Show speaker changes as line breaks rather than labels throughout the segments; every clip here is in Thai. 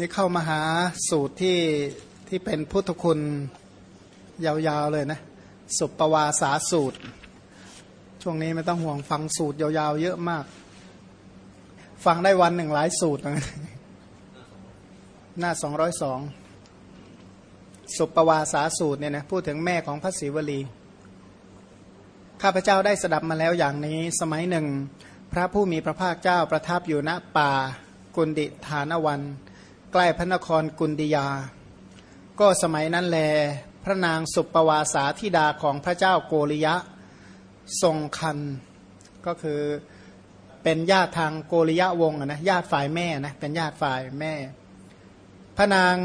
นี่เข้ามาหาสูตรที่ที่เป็นพุทธคุณยาวๆเลยนะ สุปปวาสาสูตร ช่วงนี้ไม่ต้องห่วงฟังสูตรยาวๆเยอะมาก ฟังได้วันหนึ่งหลายสูตร หน้าสองร้อยสองสุปปวาสาสูตรเนี่ยนะพูดถึงแม่ของพระศิวลี ข้าพเจ้าได้สดับมาแล้วอย่างนี้ สมัยหนึ่ง พระผู้มีพระภาคเจ้าประทับอยู่ณป่ากุนดิฐานวัน ใกล้พระนครกุนดิยา ก็สมัยนั้นแล พระนางสุปปวาสาธิดาของพระเจ้าโกริยะทรงคัน ก็คือเป็นญาติทางโกริยะวงศ์นะญาติฝ่ายแม่นะเป็นญาติฝ่ายแม่ พระนาง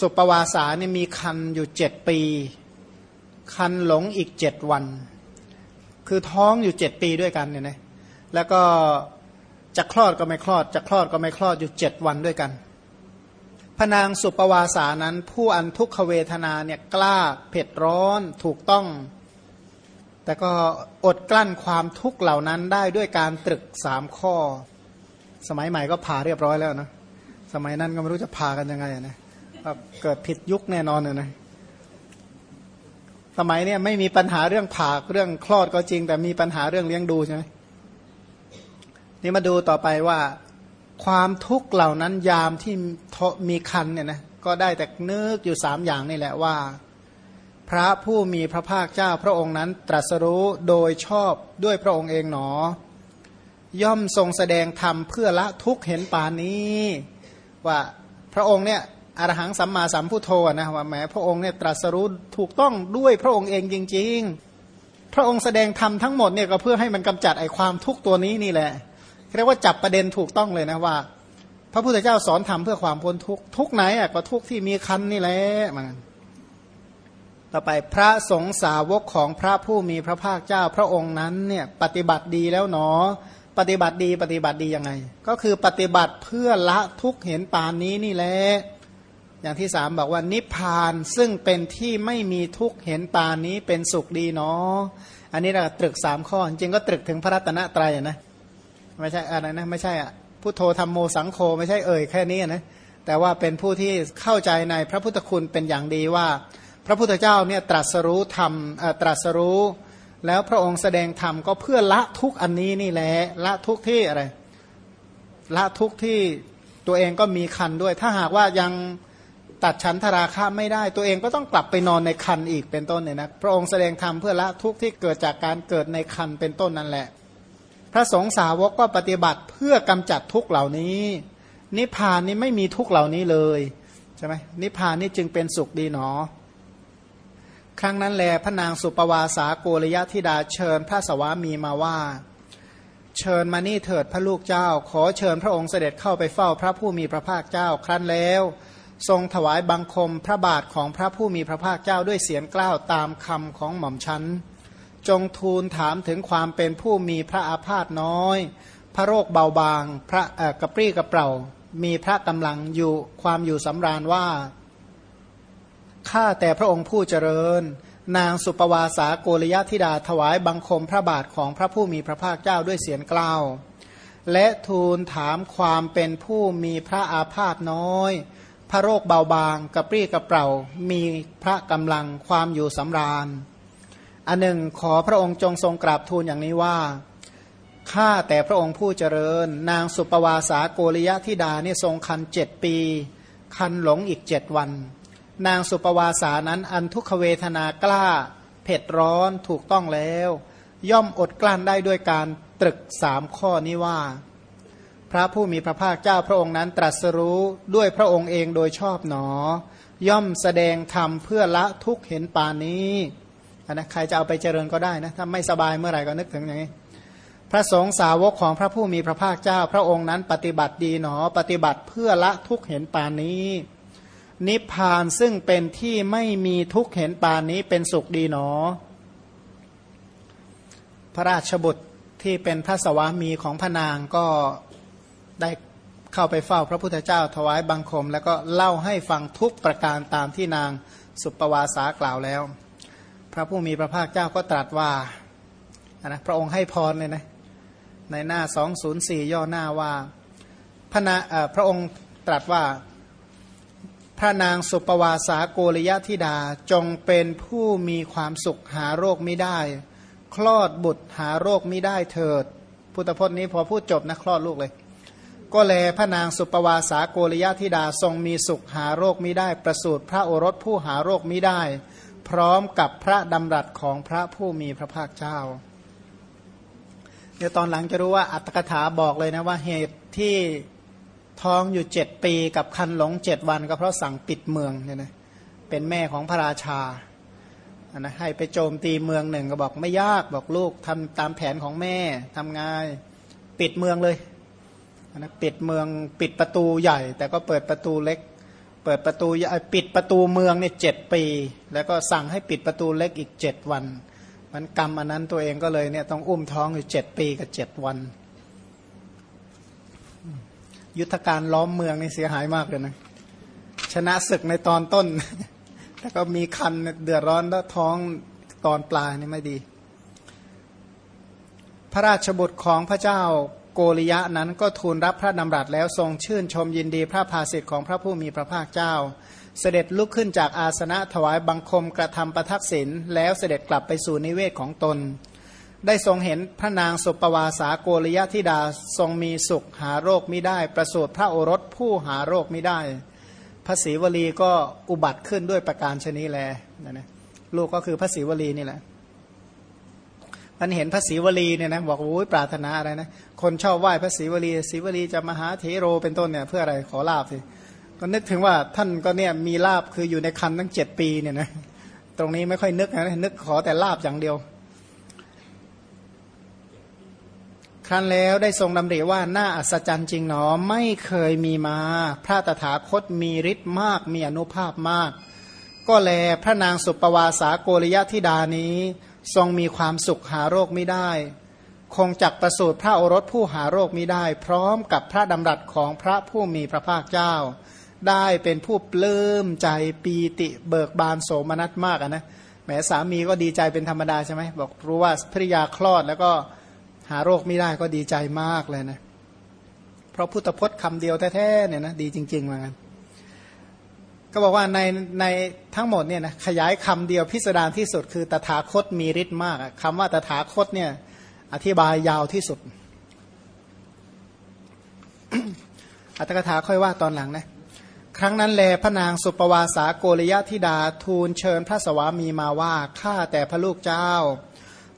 สุปปวาสาเนี่ยมีคันอยู่เจ็ดปี คันหลงอีกเจ็ดวัน คือท้องอยู่เจ็ดปีด้วยกันเนี่ยนะแล้วก็จะคลอดก็ไม่คลอด จะคลอดก็ไม่คลอดอยู่เจ็ดวันด้วยกัน พนางสุปวาสานั้น ผู้อันทุกขเวทนาเนี่ยกล้าเผ็ดร้อนถูกต้อง แต่ก็อดกลั้นความทุกข์เหล่านั้นได้ด้วยการตรึกสามข้อ สมัยใหม่ก็ผ่าเรียบร้อยแล้วนะสมัยนั้นก็ไม่รู้จะพากันยังไงนะเกิดผิดยุคแน่นอนเลยนะสมัยเนี้ยไม่มีปัญหาเรื่องผ่าเรื่องคลอดก็จริง แต่มีปัญหาเรื่องเลี้ยงดูใช่ไหมนี่มาดูต่อไปว่า ความทุกข์เหล่านั้นยามที่มีคันเนี่ยนะก็ได้แต่นึกอยู่สามอย่างนี่แหละว่า พระผู้มีพระภาคเจ้าพระองค์นั้นตรัสรู้โดยชอบด้วยพระองค์เองหนอ ย่อมทรงแสดงธรรมเพื่อละทุกข์เห็นปานนี้ ว่าพระองค์เนี่ยอรหังสัมมาสัมพุทโธนะว่าแม้พระองค์เนี่ยตรัสรู้ถูกต้องด้วยพระองค์เองจริง ๆ พระองค์แสดงธรรมทั้งหมดเนี่ยก็เพื่อให้มันกำจัดไอความทุกข์ตัวนี้นี่แหละ เรียกว่าจับประเด็นถูกต้องเลยนะว่า พระพุทธเจ้าสอนทำเพื่อความพ้นทุกทุกไหนอะก็ทุกที่มีคันนี่แหละมันต่อไปพระสงฆ์สาวกของพระผู้มีพระภาคเจ้าพระองค์นั้นเนี่ยปฏิบัติดีแล้วหนอ ปฏิบัติดีปฏิบัติดียังไง ก็คือปฏิบัติเพื่อละทุกเห็นปานนี้นี่แหละอย่างที่สามบอกว่านิพพานซึ่งเป็นที่ไม่มีทุกเห็นปานนี้เป็นสุขดีเนาะอันนี้เราตรึกสามข้อ จริงก็ตรึกถึงพระรัตนตรัยนะ ไม่ใช่อะไรนะไม่ใช่อะพุทโธธรรมโมสังโฆไม่ใช่เอ่ยแค่นี้นะแต่ว่าเป็นผู้ที่เข้าใจในพระพุทธคุณเป็นอย่างดีว่า พระพุทธเจ้าเนี่ยตรัสรู้ธรรมตรัสรู้ แล้วพระองค์แสดงธรรมก็เพื่อละทุกอันนี้นี่แหละละทุกที่อะไรละทุกที่ตัวเองก็มีคันด้วย ถ้าหากว่ายังตัดฉันทราคะไม่ได้ ตัวเองก็ต้องกลับไปนอนในคันอีกเป็นต้นเนี่ยนะพระองค์แสดงธรรมเพื่อละทุกที่เกิดจากการเกิดในคันเป็นต้นนั่นแหละ พระสงฆ์สาวกก็ปฏิบัติเพื่อกำจัดทุกเหล่านี้ นิพพานนี้ไม่มีทุกเหล่านี้เลยใช่ไหมนิพพานนี้จึงเป็นสุขดีหนอ ครั้งนั้นแลพระนางสุปวาสาโกรยธิดาเชิญพระสวามีมาว่า เชิญมานี่เถิดพระลูกเจ้า ขอเชิญพระองค์เสด็จเข้าไปเฝ้าพระผู้มีพระภาคเจ้า ครั้นแล้ว ทรงถวายบังคมพระบาทของพระผู้มีพระภาคเจ้าด้วยเสียงกล้าวตามคำของหม่อมชั้น จงทูลถามถึงความเป็นผู้มีพระอาพาธน้อย พระโรคเบาบาง พระกระปรี้กระเป่า มีพระกำลังอยู่ความอยู่สำราญว่าข้าแต่พระองค์ผู้เจริญ นางสุปวาสาโกรยธิดาถวายบังคมพระบาทของพระผู้มีพระภาคเจ้าด้วยเสียงกล่าว และทูลถามความเป็นผู้มีพระอาพาธน้อย พระโรคเบาบาง กระปรี้กระเป่า มีพระกำลังความอยู่สำราญ อันหนึ่งขอพระองค์จงทรงกราบทูลอย่างนี้ว่าข้าแต่พระองค์ผู้เจริญ นางสุปวาสาโกริยะธิดาเนี่ยทรงคันเจ็ดปี คันหลงอีกเจ็ดวัน นางสุปวาสานั้นอันทุกขเวทนากล้า เผ็ดร้อนถูกต้องแล้ว ย่อมอดกลั้นได้ด้วยการตรึกสามข้อนี้ว่า พระผู้มีพระภาคเจ้าพระองค์นั้นตรัสรู้ด้วยพระองค์เองโดยชอบหนอ ย่อมแสดงธรรมเพื่อละทุกเห็นปานนี้ นะใครจะเอาไปเจริญก็ได้นะถ้าไม่สบายเมื่อไหร่ก็นึกถึงอย่างนี้พระสงฆ์สาวกของพระผู้มีพระภาคเจ้า พระองค์นั้นปฏิบัติดีหนอ ปฏิบัติเพื่อละทุกเห็นปานนี้ นิพพานซึ่งเป็นที่ไม่มีทุกเห็นปานนี้เป็นสุขดีหนอ พระราชบุตรที่เป็นพระสวามีของพระนางก็ได้เข้าไปเฝ้าพระพุทธเจ้าถวายบังคม แล้วก็เล่าให้ฟังทุกประการตามที่นางสุปวาสากล่าวแล้ว พระผู้มีพระภาคเจ้าก็ตรัสว่านะพระองค์ให้พรเลยนะในหน้า 204 ย่อหน้าว่าพระนาพระองค์ตรัสว่าพระนางสุปวาสาโกริยธิดาจงเป็นผู้มีความสุขหาโรคไม่ได้ คลอดบุตรหาโรคไม่ได้เถิด พุทธพจน์นี้พอพูดจบนะคลอดลูกเลย ก็แลพระนางสุปวาสาโกริยธิดาทรงมีสุขหาโรคไม่ได้ ประสูติพระโอรสผู้หาโรคไม่ได้ พร้อมกับพระดำรัสของพระผู้มีพระภาคเจ้า เดี๋ยวตอนหลังจะรู้ว่าอัตถกถาบอกเลยนะว่าเหตุที่ท้องอยู่เจ็ดปีกับคันหลงเจ็ดวันก็เพราะสั่งปิดเมืองเนี่ยนะเป็นแม่ของพระราชานะให้ไปโจมตีเมืองหนึ่งก็บอกไม่ยากบอกลูกทำตามแผนของแม่ทำง่ายปิดเมืองเลยนะปิดเมืองปิดประตูใหญ่ แต่ก็เปิดประตูเล็ก ปิดประตูปิดประตูเมืองเนี่ยเจ็ดปี แล้วก็สั่งให้ปิดประตูเล็กอีกเจ็ดวัน มันกรรมอันนั้นตัวเองก็เลยเนี่ยต้องอุ้มท้องอยู่เจ็ดปีกับเจ็ดวัน ยุทธการล้อมเมืองนี่เสียหายมากเลยนะชนะศึกในตอนต้นแต่ก็มีคันเดือดร้อนแล้วท้องตอนปลายนี่ไม่ดี พระราชบุตรของพระเจ้า โกริยะนั้นก็ทูลรับพระดำรัสแล้วทรงชื่นชมยินดีพระภาสิทธิ์ของพระผู้มีพระภาคเจ้า เสด็จลุกขึ้นจากอาสนะถวายบังคมกระทำประทักษิณแล้วเสด็จกลับไปสู่นิเวศของตน ได้ทรงเห็นพระนางสุปวาสาโกริยะธิดาทรงมีสุขหาโรคไม่ได้ ประสูติพระโอรสผู้หาโรคไม่ได้พระศรีวลีก็อุบัติขึ้นด้วยประการชนีแลนะนะลูกก็คือพระศรีวลีนี่แหละ มันเห็นพระศรีวลีเนี่ยนะบอกโอ้ยปรารถนาอะไรนะคนชอบไหว้พระศรีวลีศรีวลีจะมหาเทโรเป็นต้นเนี่ยเพื่ออะไรขอลาบสิก็นึกถึงว่าท่านก็เนี่ยมีลาบคืออยู่ในคันตั้งเจ็ดปีเนี่ยนะตรงนี้ไม่ค่อยนึกนะนึกขอแต่ลาบอย่างเดียว ครั้นแล้วได้ทรงดำริว่าน่าอัศจรรย์จริงหนอไม่เคยมีมา พระตถาคตมีฤทธิ์มากมีอนุภาพมาก ก็แลพระนางสุปวาสาโกริยธิดานี้ ทรงมีความสุขหาโรคไม่ได้ คงจักประสูติพระโอรสผู้หาโรคไม่ได้ พร้อมกับพระดำรัสของพระผู้มีพระภาคเจ้า ได้เป็นผู้ปลื้มใจปีติเบิกบานโสมนัสมากนะแหมสามีก็ดีใจเป็นธรรมดาใช่ไหมบอกรู้ว่าภริยาคลอดแล้วก็หาโรคไม่ได้ก็ดีใจมากเลยนะเพราะพุทธพจน์คำเดียวแท้ๆเนี่ยนะดีจริงๆเหมือนกัน ก็บอกว่าในในทั้งหมดเนี่ยนะขยายคำเดียวพิสดารที่สุด คือตถาคตมีฤทธิ์มากคำว่าตถาคตเนี่ยอธิบายยาวที่สุด อัตถกถาค่อยว่าตอนหลังนะครั้งนั้นแลพระนางสุปวาสาโกริยธิดาทูลเชิญพระสวามีมาว่าข้าแต่พระลูกเจ้า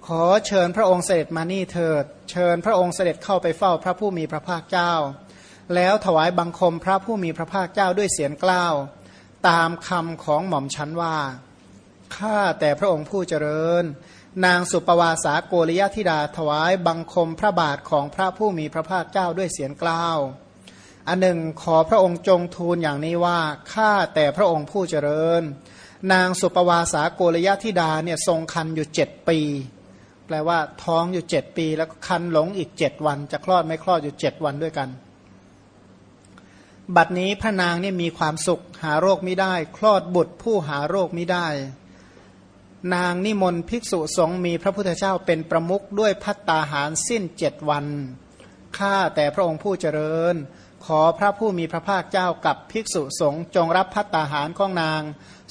ขอเชิญพระองค์เสด็จมานี่เถิด เชิญพระองค์เสด็จเข้าไปเฝ้าพระผู้มีพระภาคเจ้า แล้วถวายบังคมพระผู้มีพระภาคเจ้าด้วยเสียงกล้าว ตามคำของหม่อมชันว่า ข้าแต่พระองค์ผู้เจริญ นางสุปวาสาโกริยธิดาถวายบังคมพระบาทของพระผู้มีพระภาคเจ้าด้วยเสียงกล้าว อันหนึ่งขอพระองค์จงทูลอย่างนี้ว่า ข้าแต่พระองค์ผู้เจริญ นางสุปวาสาโกริยธิดาเนี่ยทรงคันอยู่เจ็ดปี แปลว่าท้องอยู่เจ็ดปี แล้วคันหลงอีกเจ็ดวัน จะคลอดไม่คลอดอยู่เจ็ดวันด้วยกัน บัดนี้พระนางเนี่ยมีความสุขหาโรคไม่ได้ คลอดบุตรผู้หาโรคไม่ได้ นางนิมนต์ภิกษุสงฆ์มีพระพุทธเจ้าเป็นประมุขด้วยพัตตาหารสิ้นเจ็ดวันข้าแต่พระองค์ผู้เจริญ ขอพระผู้มีพระภาคเจ้ากับภิกษุสงฆ์จงรับพัตตาหารของนาง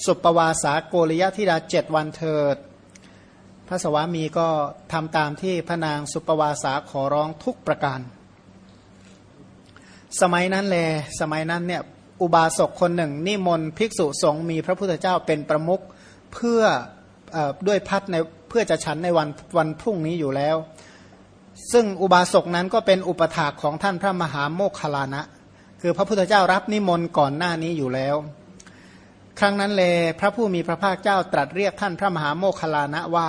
สุปวาสาโกริยธิดาเจ็ดวันเถิด พระสวามีก็ทำตามที่พระนางสุปวาสาขอร้องทุกประการ สมัยนั้นแล สมัยนั้นเนี่ยอุบาสกคนหนึ่ง นิมนต์ภิกษุสงฆ์มีพระพุทธเจ้าเป็นประมุขเพื่ออด้วยพัดในเพื่อจะฉันในวันวันพรุ่งนี้อยู่แล้ว ซึ่งอุบาสกนั้นก็เป็นอุปถากของท่านพระมหาโมคคลานะ คือพระพุทธเจ้ารับนิมนต์ก่อนหน้านี้อยู่แล้ว ครั้งนั้นเลยพระผู้มีพระภาคเจ้าตรัสเรียกท่านพระมหาโมคคลานะว่า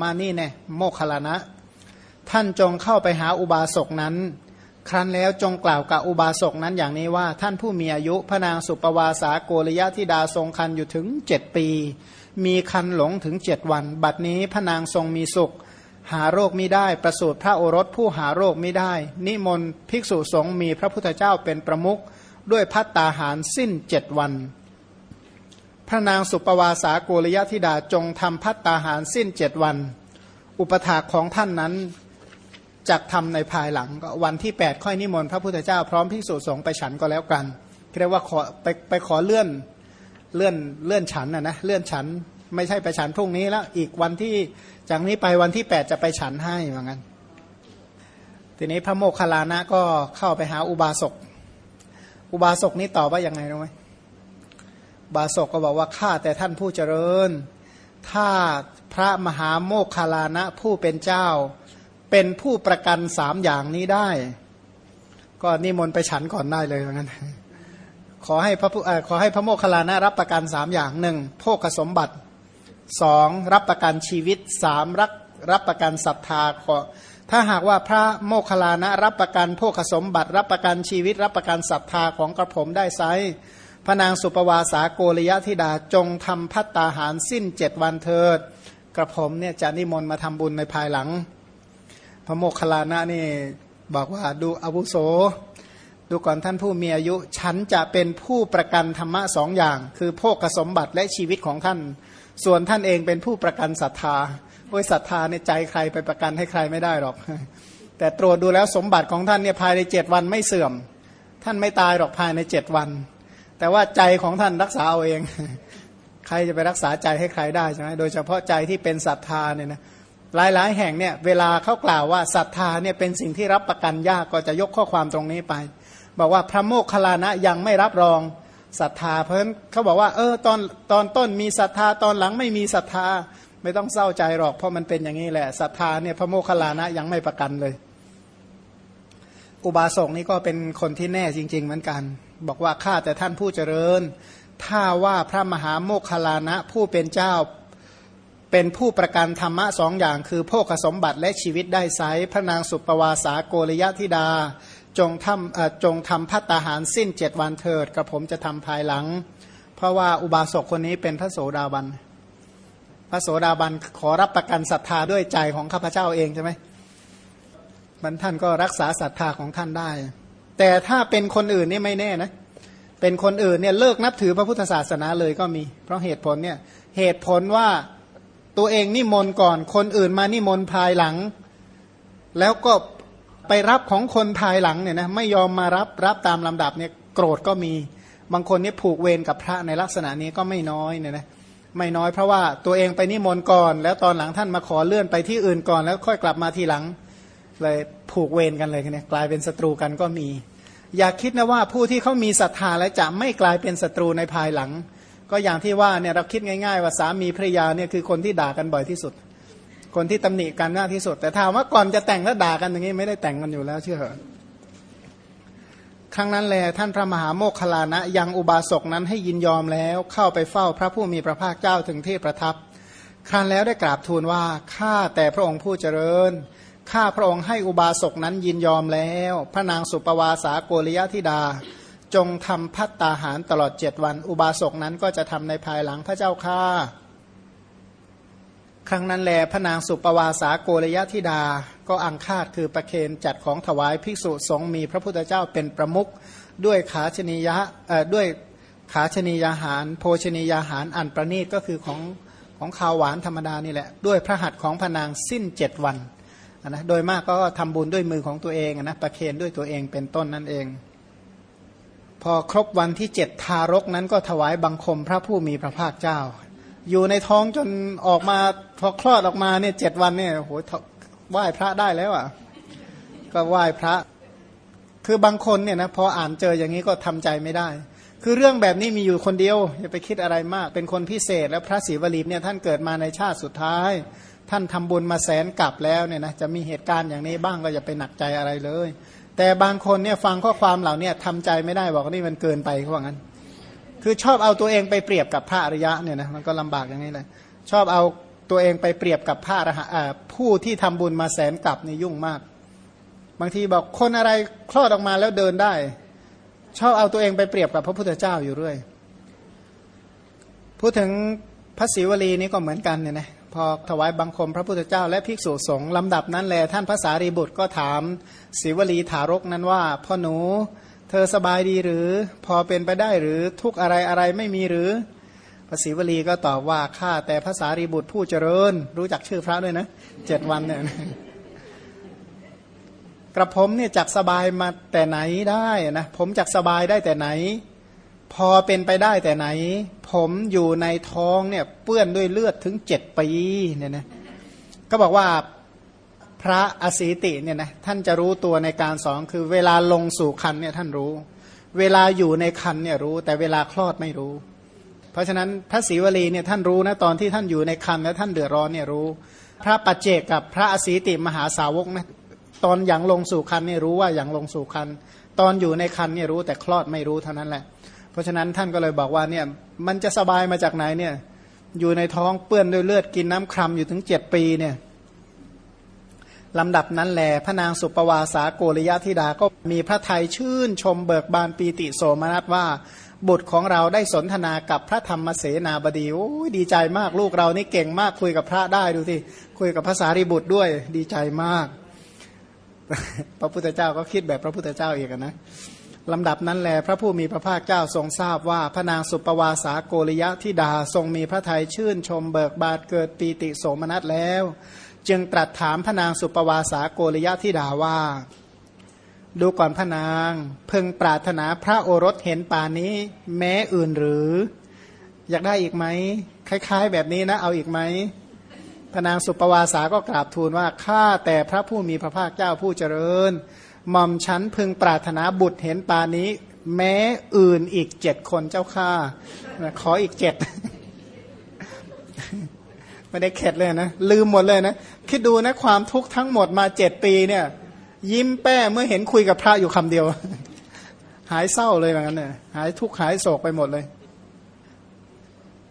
มานี่แน่โมคคลานะ ท่านจงเข้าไปหาอุบาสกนั้น ครั้นแล้วจงกล่าวกับอุบาสกนั้นอย่างนี้ว่าท่านผู้มีอายุพระนางสุปวาสาโกริยะธิดาทรงคันอยู่ถึงเจ็ดปี มีคันหลงถึงเจ็ดวัน บัดนี้พระนางทรงมีสุข หาโรคไม่ได้ประสูติพระโอรสผู้หาโรคไม่ได้ นิมนต์ภิกษุสงฆ์มีพระพุทธเจ้าเป็นประมุขด้วยพัตตาหารสิ้นเจ็ดวัน พระนางสุปวาสาโกริยธิดาจงทำพัตตาหารสิ้นเจ็ดวัน อุปถาของท่านนั้น จักทำในภายหลังก็วันที่ 8 ค่อยนิมนต์พระพุทธเจ้าพร้อมพิสูจสงไปฉันก็แล้วกันเรียกว่าขอไปไปขอเลื่อนเลื่อนเลื่อนฉันนะนะเลื่อนฉันไม่ใช่ไปฉันพรุ่งนี้แล้วอีกวันที่จากนี้ไปวันที่แปดจะไปฉันให้เหมือนกันทีนี้พระโมคคัลลานะก็เข้าไปหาอุบาสกอุบาสกนี้ตอบว่ายังไงรู้ไหมบาสกก็บอกว่าข้าแต่ท่านผู้เจริญ ถ้าพระมหาโมคคลานะผู้เป็นเจ้า เป็นผู้ประกันสามอย่างนี้ได้ ก็นิมนต์ไปฉันก่อนได้เลยเหมือนกันขอให้พระขอให้พระโมคคัลลานะรับประกันสามอย่างหนึ่งโภคสมบัติสองรับประกันชีวิตสามรับรับประกันศรัทธาขอถ้าหากว่าพระโมคคัลลานะรับประกันโภคสมบัติ รับประกันชีวิต รับประกันศรัทธาของกระผมได้ไซพระนางสุปวาสาโกริยธิดาจงทำพัตตาหารสิ้นเจ็ดวันเถิด กระผมเนี่ยจะนิมนต์มาทำบุญในภายหลัง พระโมคคัลลานะนี่บอกว่าดูอาวุโส ดูก่อนท่านผู้มีอายุ ฉันจะเป็นผู้ประกันธรรมะสองอย่าง คือโภคสมบัติและชีวิตของท่าน ส่วนท่านเองเป็นผู้ประกันศรัทธาโอ้ยศรัทธาในใจใครไปประกันให้ใครไม่ได้หรอก แต่ตรวจดูแล้วสมบัติของท่านเนี่ยภายในเจ็ดวันไม่เสื่อม ท่านไม่ตายหรอกภายในเจ็ดวัน แต่ว่าใจของท่านรักษาเอาเอง ใครจะไปรักษาใจให้ใครได้ใช่ไหมโดยเฉพาะใจที่เป็นศรัทธาเนี่ยนะ หลายๆ แห่งเนี่ยเวลาเขากล่าวว่าศรัทธาเนี่ยเป็นสิ่งที่รับประกันยากก็จะยกข้อความตรงนี้ไป บอกว่าพระโมคคัลลานะยังไม่รับรองศรัทธาเพราะฉะนั้นเขาบอกว่าเออตอนตอนต้นมีศรัทธาตอนหลังไม่มีศรัทธาไม่ต้องเศร้าใจหรอกเพราะมันเป็นอย่างนี้แหละศรัทธาเนี่ยพระโมคคัลลานะยังไม่ประกันเลย อุบาสกนี่ก็เป็นคนที่แน่จริง ๆ เหมือนกัน บอกว่าข้าแต่ท่านผู้เจริญ ถ้าว่าพระมหาโมคคัลลานะผู้เป็นเจ้า เป็นผู้ประกันธรรมะสองอย่างคือโภคสมบัติและชีวิตได้ไซพระนางสุปวาสาโกรยธิดา จงทำจงทำพัตตาหารสิ้นเจ็ดวันเถิดกระผมจะทำภายหลัง เพราะว่าอุบาสกคนนี้เป็นพระโสดาบัน พระโสดาบันขอรับประกันศรัทธาด้วยใจของข้าพเจ้าเองใช่ไหมมันท่านก็รักษาศรัทธาของท่านได้ แต่ถ้าเป็นคนอื่นนี่ไม่แน่นะ เป็นคนอื่นเนี่ยเลิกนับถือพระพุทธศาสนาเลยก็มี เพราะเหตุผลเนี่ยเหตุผลว่า ตัวเองนิมนต์ก่อน คนอื่นมานิมนต์ภายหลัง แล้วก็ไปรับของคนภายหลังเนี่ยนะไม่ยอมมารับรับตามลำดับเนี่ยโกรธก็มี บางคนนี่ผูกเวรกับพระในลักษณะนี้ก็ไม่น้อยเนี่ยนะไม่น้อยเพราะว่าตัวเองไปนิมนต์ก่อน แล้วตอนหลังท่านมาขอเลื่อนไปที่อื่นก่อน แล้วค่อยกลับมาทีหลัง เลยผูกเวรกันเลยเนี่ยกลายเป็นศัตรูกันก็มี อย่าคิดนะว่าผู้ที่เขามีศรัทธาและจะไม่กลายเป็นศัตรูในภายหลัง ก็อย่างที่ว่าเนี่ยเราคิดง่ายๆ ว่าสามีภรรยาเนี่ยคือคนที่ด่ากันบ่อยที่สุด คนที่ตำหนิกันมากที่สุด แต่ถามว่าก่อนจะแต่งแล้วด่ากันอย่างนี้ไม่ได้แต่งกันอยู่แล้วเชื่อเหรอครั้งนั้นแลท่านพระมหาโมคคลานะยังอุบาสกนั้นให้ยินยอมแล้วเข้าไปเฝ้าพระผู้มีพระภาคเจ้าถึงที่ประทับ ครั้นแล้วได้กราบทูลว่าข้าแต่พระองค์ผู้เจริญข้าพระองค์ให้อุบาสกนั้นยินยอมแล้ว พระนางสุปวาสาโกริยธิดา จงทำพัตตาหารตลอดเจ็ดวัน อุบาสกนั้นก็จะทำในภายหลังพระเจ้าข้าครั้งนั้นแลพระนางสุปวาสาโกรยธิดา ก็อังคาดคือประเคนจัดของถวายภิกษุสงฆ์มีพระพุทธเจ้าเป็นประมุขด้วยขาชนียะด้วยขาชนียาหาร โภชนียาหารอันประณีตก็คือของของข้าวหวานธรรมดานี่แหละ ด้วยพระหัตถ์ของพระนางสิ้นเจ็ดวันนะโดยมากก็ทำบุญด้วยมือของตัวเองนะประเคนด้วยตัวเองเป็นต้นนั่นเอง พอครบวันที่เจ็ดทารกนั้นก็ถวายบังคมพระผู้มีพระภาคเจ้า อยู่ในท้องจนออกมาพอคลอดออกมาเนี่ยเจ็ดวันเนี่ยโหไหว้พระได้แล้วอะ ก็ไหว้พระ คือบางคนเนี่ยนะพออ่านเจออย่างนี้ก็ทำใจไม่ได้ คือเรื่องแบบนี้มีอยู่คนเดียว อย่าไปคิดอะไรมาก เป็นคนพิเศษ แล้วพระศรีวลีเนี่ยท่านเกิดมาในชาติสุดท้าย ท่านทำบุญมาแสนกลับแล้วเนี่ยนะจะมีเหตุการณ์อย่างนี้บ้างก็อย่าไปหนักใจอะไรเลย แต่บางคนเนี่ยฟังข้อความเหล่านี้ทำใจไม่ได้บอกนี่มันเกินไปเขาบอกงั้น คือชอบเอาตัวเองไปเปรียบกับพระอริยะเนี่ยนะมันก็ลำบากอย่างนี้เลยชอบเอาตัวเองไปเปรียบกับพระอรหันผู้ที่ทำบุญมาแสนกลับนี่ยุ่งมาก บางทีบอกคนอะไรคลอดออกมาแล้วเดินได้ ชอบเอาตัวเองไปเปรียบกับพระพุทธเจ้าอยู่เรื่อยพูดถึงพระศิวลีนี้ก็เหมือนกันเนี่ยนะ พอถวายบังคมพระพุทธเจ้าและภิกษุสงฆ์ลำดับนั้นแลท่านพระสารีบุตรก็ถามศิวลีถารกนั้นว่า พ่อหนู เธอสบายดีหรือ พอเป็นไปได้หรือทุกอะไรอะไรไม่มีหรือพระศิวลีก็ตอบว่าข้าแต่ภาษารีบุตรผู้เจริญ รู้จักชื่อพระด้วยนะเจ็ดวันเนี่ยกระผมเนี่ยจักสบายมาแต่ไหนได้นะผมจักสบายได้แต่ไหน พอเป็นไปได้แต่ไหน ผมอยู่ในท้องเนี่ยเปื้อนด้วยเลือดถึงเจ็ดปีเนี่ยนะก็บอกว่าพระอสีติเนี่ยนะท่านจะรู้ตัวในการสอนคือเวลาลงสู่คันเนี่ยท่านรู้ เวลาอยู่ในคันเนี่ยรู้ แต่เวลาคลอดไม่รู้ เพราะฉะนั้นพระศรีวลีเนี่ยท่านรู้นะตอนที่ท่านอยู่ในคันแล้วท่านเดือดร้อนเนี่ยรู้ พระปัจเจกกับพระอสีติมหาสาวกนะตอนอย่างลงสู่คันเนี่ยรู้ว่าอย่างลงสู่คันตอนอยู่ในคันเนี่ยรู้แต่คลอดไม่รู้เท่านั้นแหละ เพราะฉะนั้นท่านก็เลยบอกว่าเนี่ยมันจะสบายมาจากไหนเนี่ยอยู่ในท้องเปื้อนด้วยเลือดกินน้ำครำอยู่ถึงเจ็ดปีเนี่ยลำดับนั้นแหลพระนางสุปวาสาโกริยะธิดาก็มีพระไทยชื่นชมเบิกบานปีติโสมนัสว่า บุตรของเราได้สนทนากับพระธรรมเสนาบดีโอ้ยดีใจมากลูกเรานี่เก่งมากคุยกับพระได้ดูสิคุยกับภาษาริบุตรด้วยดีใจมาก พระพุทธเจ้าก็คิดแบบพระพุทธเจ้าเอีกนะ ลำดับนั้นแหลพระผู้มีพระภาคเจ้าทรงทราบว่าพระนางสุปวาสาโกริยะธิดาทรงมีพระทัยชื่นชมเบิกบานเกิดปีติโสมนัสแล้ว จึงตรัสถามพระนางสุปวาสาโกริยะธิดาว่า ดูก่อนพระนางเพึงปรารถนาพระโอรสเห็นป่านี้ แม้อื่นหรือ อยากได้อีกไหมคล้าย ๆ แบบนี้นะ เอาอีกไหมพระนางสุปวาสาก็กราบทูลว่าข้าแต่พระผู้มีพระภาคเจ้าผู้เจริญ หม่อมฉันพึงปรารถนาบุตรเห็นป่านี้ แม้อื่นอีกเจ็ดคนเจ้าข้าขออีกเจ็ดไม่ได้เข็ดเลยนะลืมหมดเลยนะคิดดูนะความทุกข์ทั้งหมดมาเจ็ดปีเนี่ย ยิ้มแป้เมื่อเห็นคุยกับพระอยู่คำเดียว หายเศร้าเลยแบบนั้นเนี่ยหายทุกข์หายโศกไปหมดเลย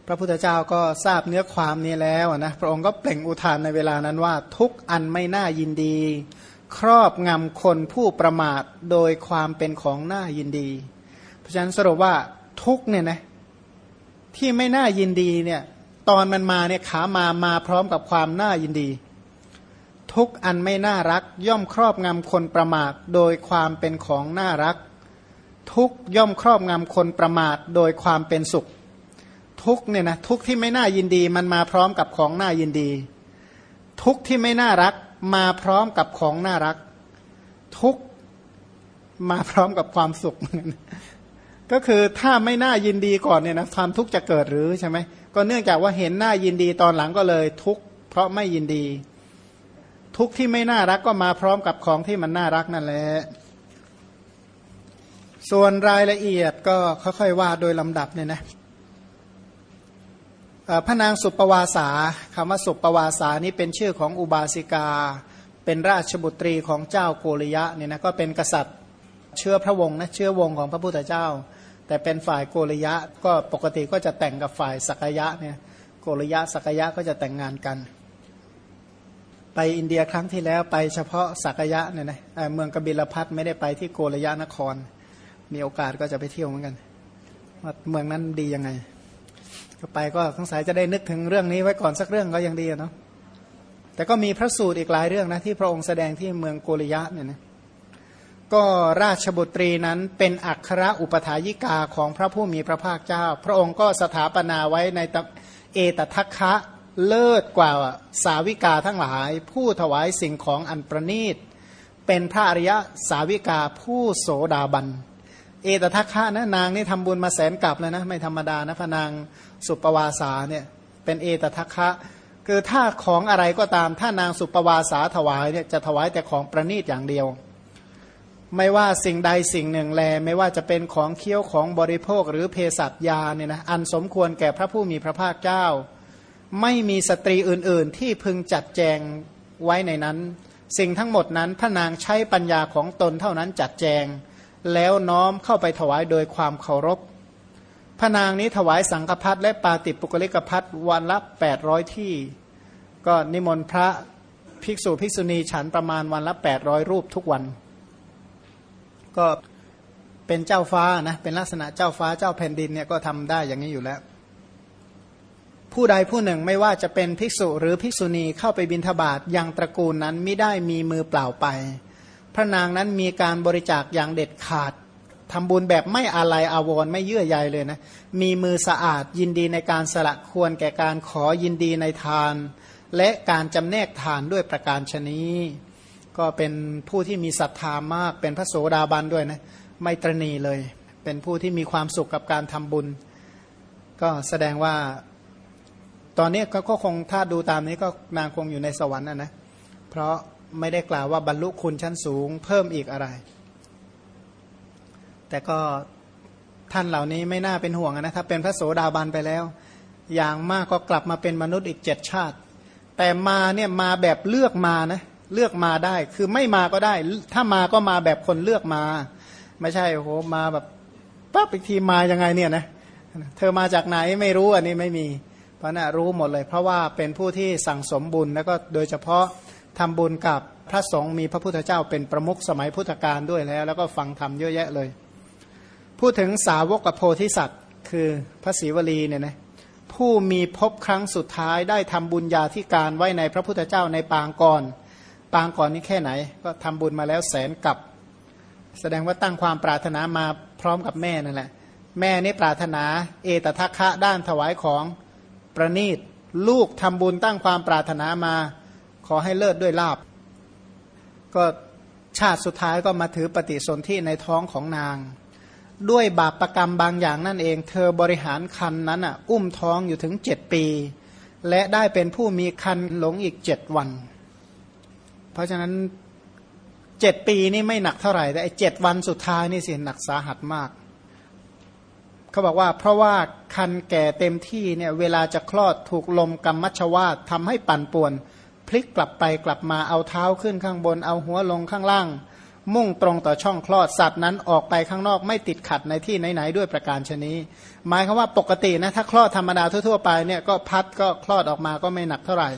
พระพุทธเจ้าก็ทราบเนื้อความนี้แล้วนะพระองค์ก็เปล่งอุทานในเวลานั้นว่า ทุกอันไม่น่ายินดี ครอบงำคนผู้ประมาทโดยความเป็นของน่ายินดี เพราะฉะนั้นสรุปว่าทุกเนี่ยนะที่ไม่น่ายินดีเนี่ยตอนมันมาเนี่ยขามามาพร้อมกับความน่ายินดี ทุกอันไม่น่ารัก ย่อมครอบงำคนประมาทโดยความเป็นของน่ารัก ทุกย่อมครอบงำคนประมาทโดยความเป็นสุข ทุกเนี่ยนะทุกที่ไม่น่ายินดีมันมาพร้อมกับของน่ายินดี ทุกที่ไม่น่ารัก มาพร้อมกับของน่ารัก ทุกมาพร้อมกับความสุข ก็คือถ้าไม่น่ายินดีก่อนเนี่ยนะความทุกข์จะเกิดหรือใช่ไหมก็เนื่องจากว่าเห็นหน้ายินดีตอนหลังก็เลยทุกข์เพราะไม่ยินดี ทุกข์ที่ไม่น่ารักก็มาพร้อมกับของที่มันน่ารักนั่นแหละส่วนรายละเอียดก็ค่อยๆว่าโดยลำดับเนี่ยนะ พระนางสุปวาสาคำว่าสุปวาสานี้เป็นชื่อของอุบาสิกา เป็นราชบุตรีของเจ้าโกริยะเนี่ยนะก็เป็นกษัตริย์เชื้อพระวงศ์นะเชื้อวงของพระพุทธเจ้า แต่เป็นฝ่ายโกริยะก็ปกติก็จะแต่งกับฝ่ายสักยะเนี่ยโกริยะสักยะก็จะแต่งงานกัน ไปอินเดียครั้งที่แล้วไปเฉพาะสักยะเนี่ยนะเมืองกบิลพัทไม่ได้ไปที่โกริยะนคร มีโอกาสก็จะไปเที่ยวเหมือนกันว่าเมืองนั้นดียังไง ไปก็สงสัยจะได้นึกถึงเรื่องนี้ไว้ก่อนสักเรื่องก็ยังดีเนาะแต่ก็มีพระสูตรอีกหลายเรื่องนะที่พระองค์แสดงที่เมืองโกริยะเนี่ยนะก็ราชบุตรีนั้นเป็นอัครอุปถายิกาของพระผู้มีพระภาคเจ้า พระองค์ก็สถาปนาไว้ในเอตทัคคะเลิศกว่าสาวิกาทั้งหลาย ผู้ถวายสิ่งของอันประณีต เป็นพระอริยสาวิกาผู้โสดาบัน เอตทัคคะนะนางนี่ทำบุญมาแสนกลับเลยนะไม่ธรรมดานะพนางสุปวาสาเนี่ยเป็นเอตทัคคะคือถ้าของอะไรก็ตามถ้านางสุปวาสาถวายเนี่ยจะถวายแต่ของประณีตอย่างเดียว ไม่ว่าสิ่งใดสิ่งหนึ่งแล ไม่ว่าจะเป็นของเคี้ยวของบริโภคหรือเภสัชยาเนี่ยนะอันสมควรแก่พระผู้มีพระภาคเจ้า ไม่มีสตรีอื่น ๆ ที่พึงจัดแจงไว้ในนั้น สิ่งทั้งหมดนั้นพระนางใช้ปัญญาของตนเท่านั้นจัดแจง แล้วน้อมเข้าไปถวายโดยความเคารพ พระนางนี้ถวายสังฆพัดและปาติปุกลิกพัดวันละ 800 ที่ ก็นิมนต์พระภิกษุภิกษุณีฉันประมาณวันละ 800 รูปทุกวัน ก็เป็นเจ้าฟ้านะเป็นลักษณะเจ้าฟ้าเจ้าแผ่นดินเนี่ยก็ทำได้อย่างนี้อยู่แล้ว ผู้ใดผู้หนึ่งไม่ว่าจะเป็นภิกษุหรือภิกษุณีเข้าไปบิณฑบาตยังตระกูลนั้นไม่ได้มีมือเปล่าไป พระนางนั้นมีการบริจาคอย่างเด็ดขาดทำบุญแบบไม่อาลัยอาวรณ์ไม่เยื่อใยเลยนะมีมือสะอาดยินดีในการสละควรแก่การขอยินดีในทาน และการจำแนกทานด้วยประการชนีก็เป็นผู้ที่มีศรัทธามาก เป็นพระโสดาบันด้วยนะไม่ตรณีเลย เป็นผู้ที่มีความสุขกับการทำบุญ ก็แสดงว่า ตอนนี้ก็คงถ้าดูตามนี้ก็นางคงอยู่ในสวรรค์นะนะเพราะ ไม่ได้กล่าวว่าบรรลุคุณชั้นสูง เพิ่มอีกอะไร แต่ก็ท่านเหล่านี้ไม่น่าเป็นห่วงนะถ้าเป็นพระโสดาบันไปแล้ว อย่างมากก็กลับมาเป็นมนุษย์อีกเจ็ดชาติ แต่มาเนี่ยมาแบบเลือกมานะเลือกมาได้ คือไม่มาก็ได้ ถ้ามาก็มาแบบคนเลือกมา ไม่ใช่โอ้โหมาแบบปั๊บอีกทีมายังไงเนี่ยนะเธอมาจากไหนไม่รู้อันนี้ไม่มี เพราะนะ่ะรู้หมดเลย เพราะว่าเป็นผู้ที่สั่งสมบุญแล้วก็โดยเฉพาะ ทำบุญกับพระสงฆ์มีพระพุทธเจ้าเป็นประมุขสมัยพุทธกาลด้วยแล้ว แล้วก็ฟังธรรมเยอะแยะเลย พูดถึงสาวกกับโพธิสัตว์ คือพระศรีวลีเนี่ยนะผู้มีพบครั้งสุดท้ายได้ทำบุญญาธิการไว้ในพระพุทธเจ้าในปางก่อน ปางก่อนนี้แค่ไหน ก็ทำบุญมาแล้วแสนกับ แสดงว่าตั้งความปรารถนามาพร้อมกับแม่นั่นแหละ แม่นี่ปรารถนาเอตทัคคะด้านถวายของประนีต ลูกทำบุญตั้งความปรารถนามา ขอให้เลิศด้วยลาบ ก็ชาติสุดท้ายก็มาถือปฏิสนธิในท้องของนาง ด้วยบาปประกรรมบางอย่างนั่นเอง เธอบริหารคันนั้นอะอุ้มท้องอยู่ถึงเจ็ดปี และได้เป็นผู้มีคันหลงอีกเจ็ดวัน เพราะฉะนั้นเจ็ดปีนี่ไม่หนักเท่าไหร่ แต่เจ็ดวันสุดท้ายนี่สิหนักสาหัสมากเขาบอกว่าเพราะว่าคันแก่เต็มที่เนี่ยเวลาจะคลอดถูกลมกรรมมัชวาททำให้ปั่นป่วน พลิกกลับไปกลับมาเอาเท้าขึ้นข้างบน เอาหัวลงข้างล่าง มุ่งตรงต่อช่องคลอดสัตว์นั้นออกไปข้างนอกไม่ติดขัดในที่ไหนๆด้วยประการชนี้ หมายคือว่าปกตินะถ้าคลอดธรรมดาทั่วๆไปเนี่ยก็พัดก็คลอดออกมาก็ไม่หนักเท่าไหร่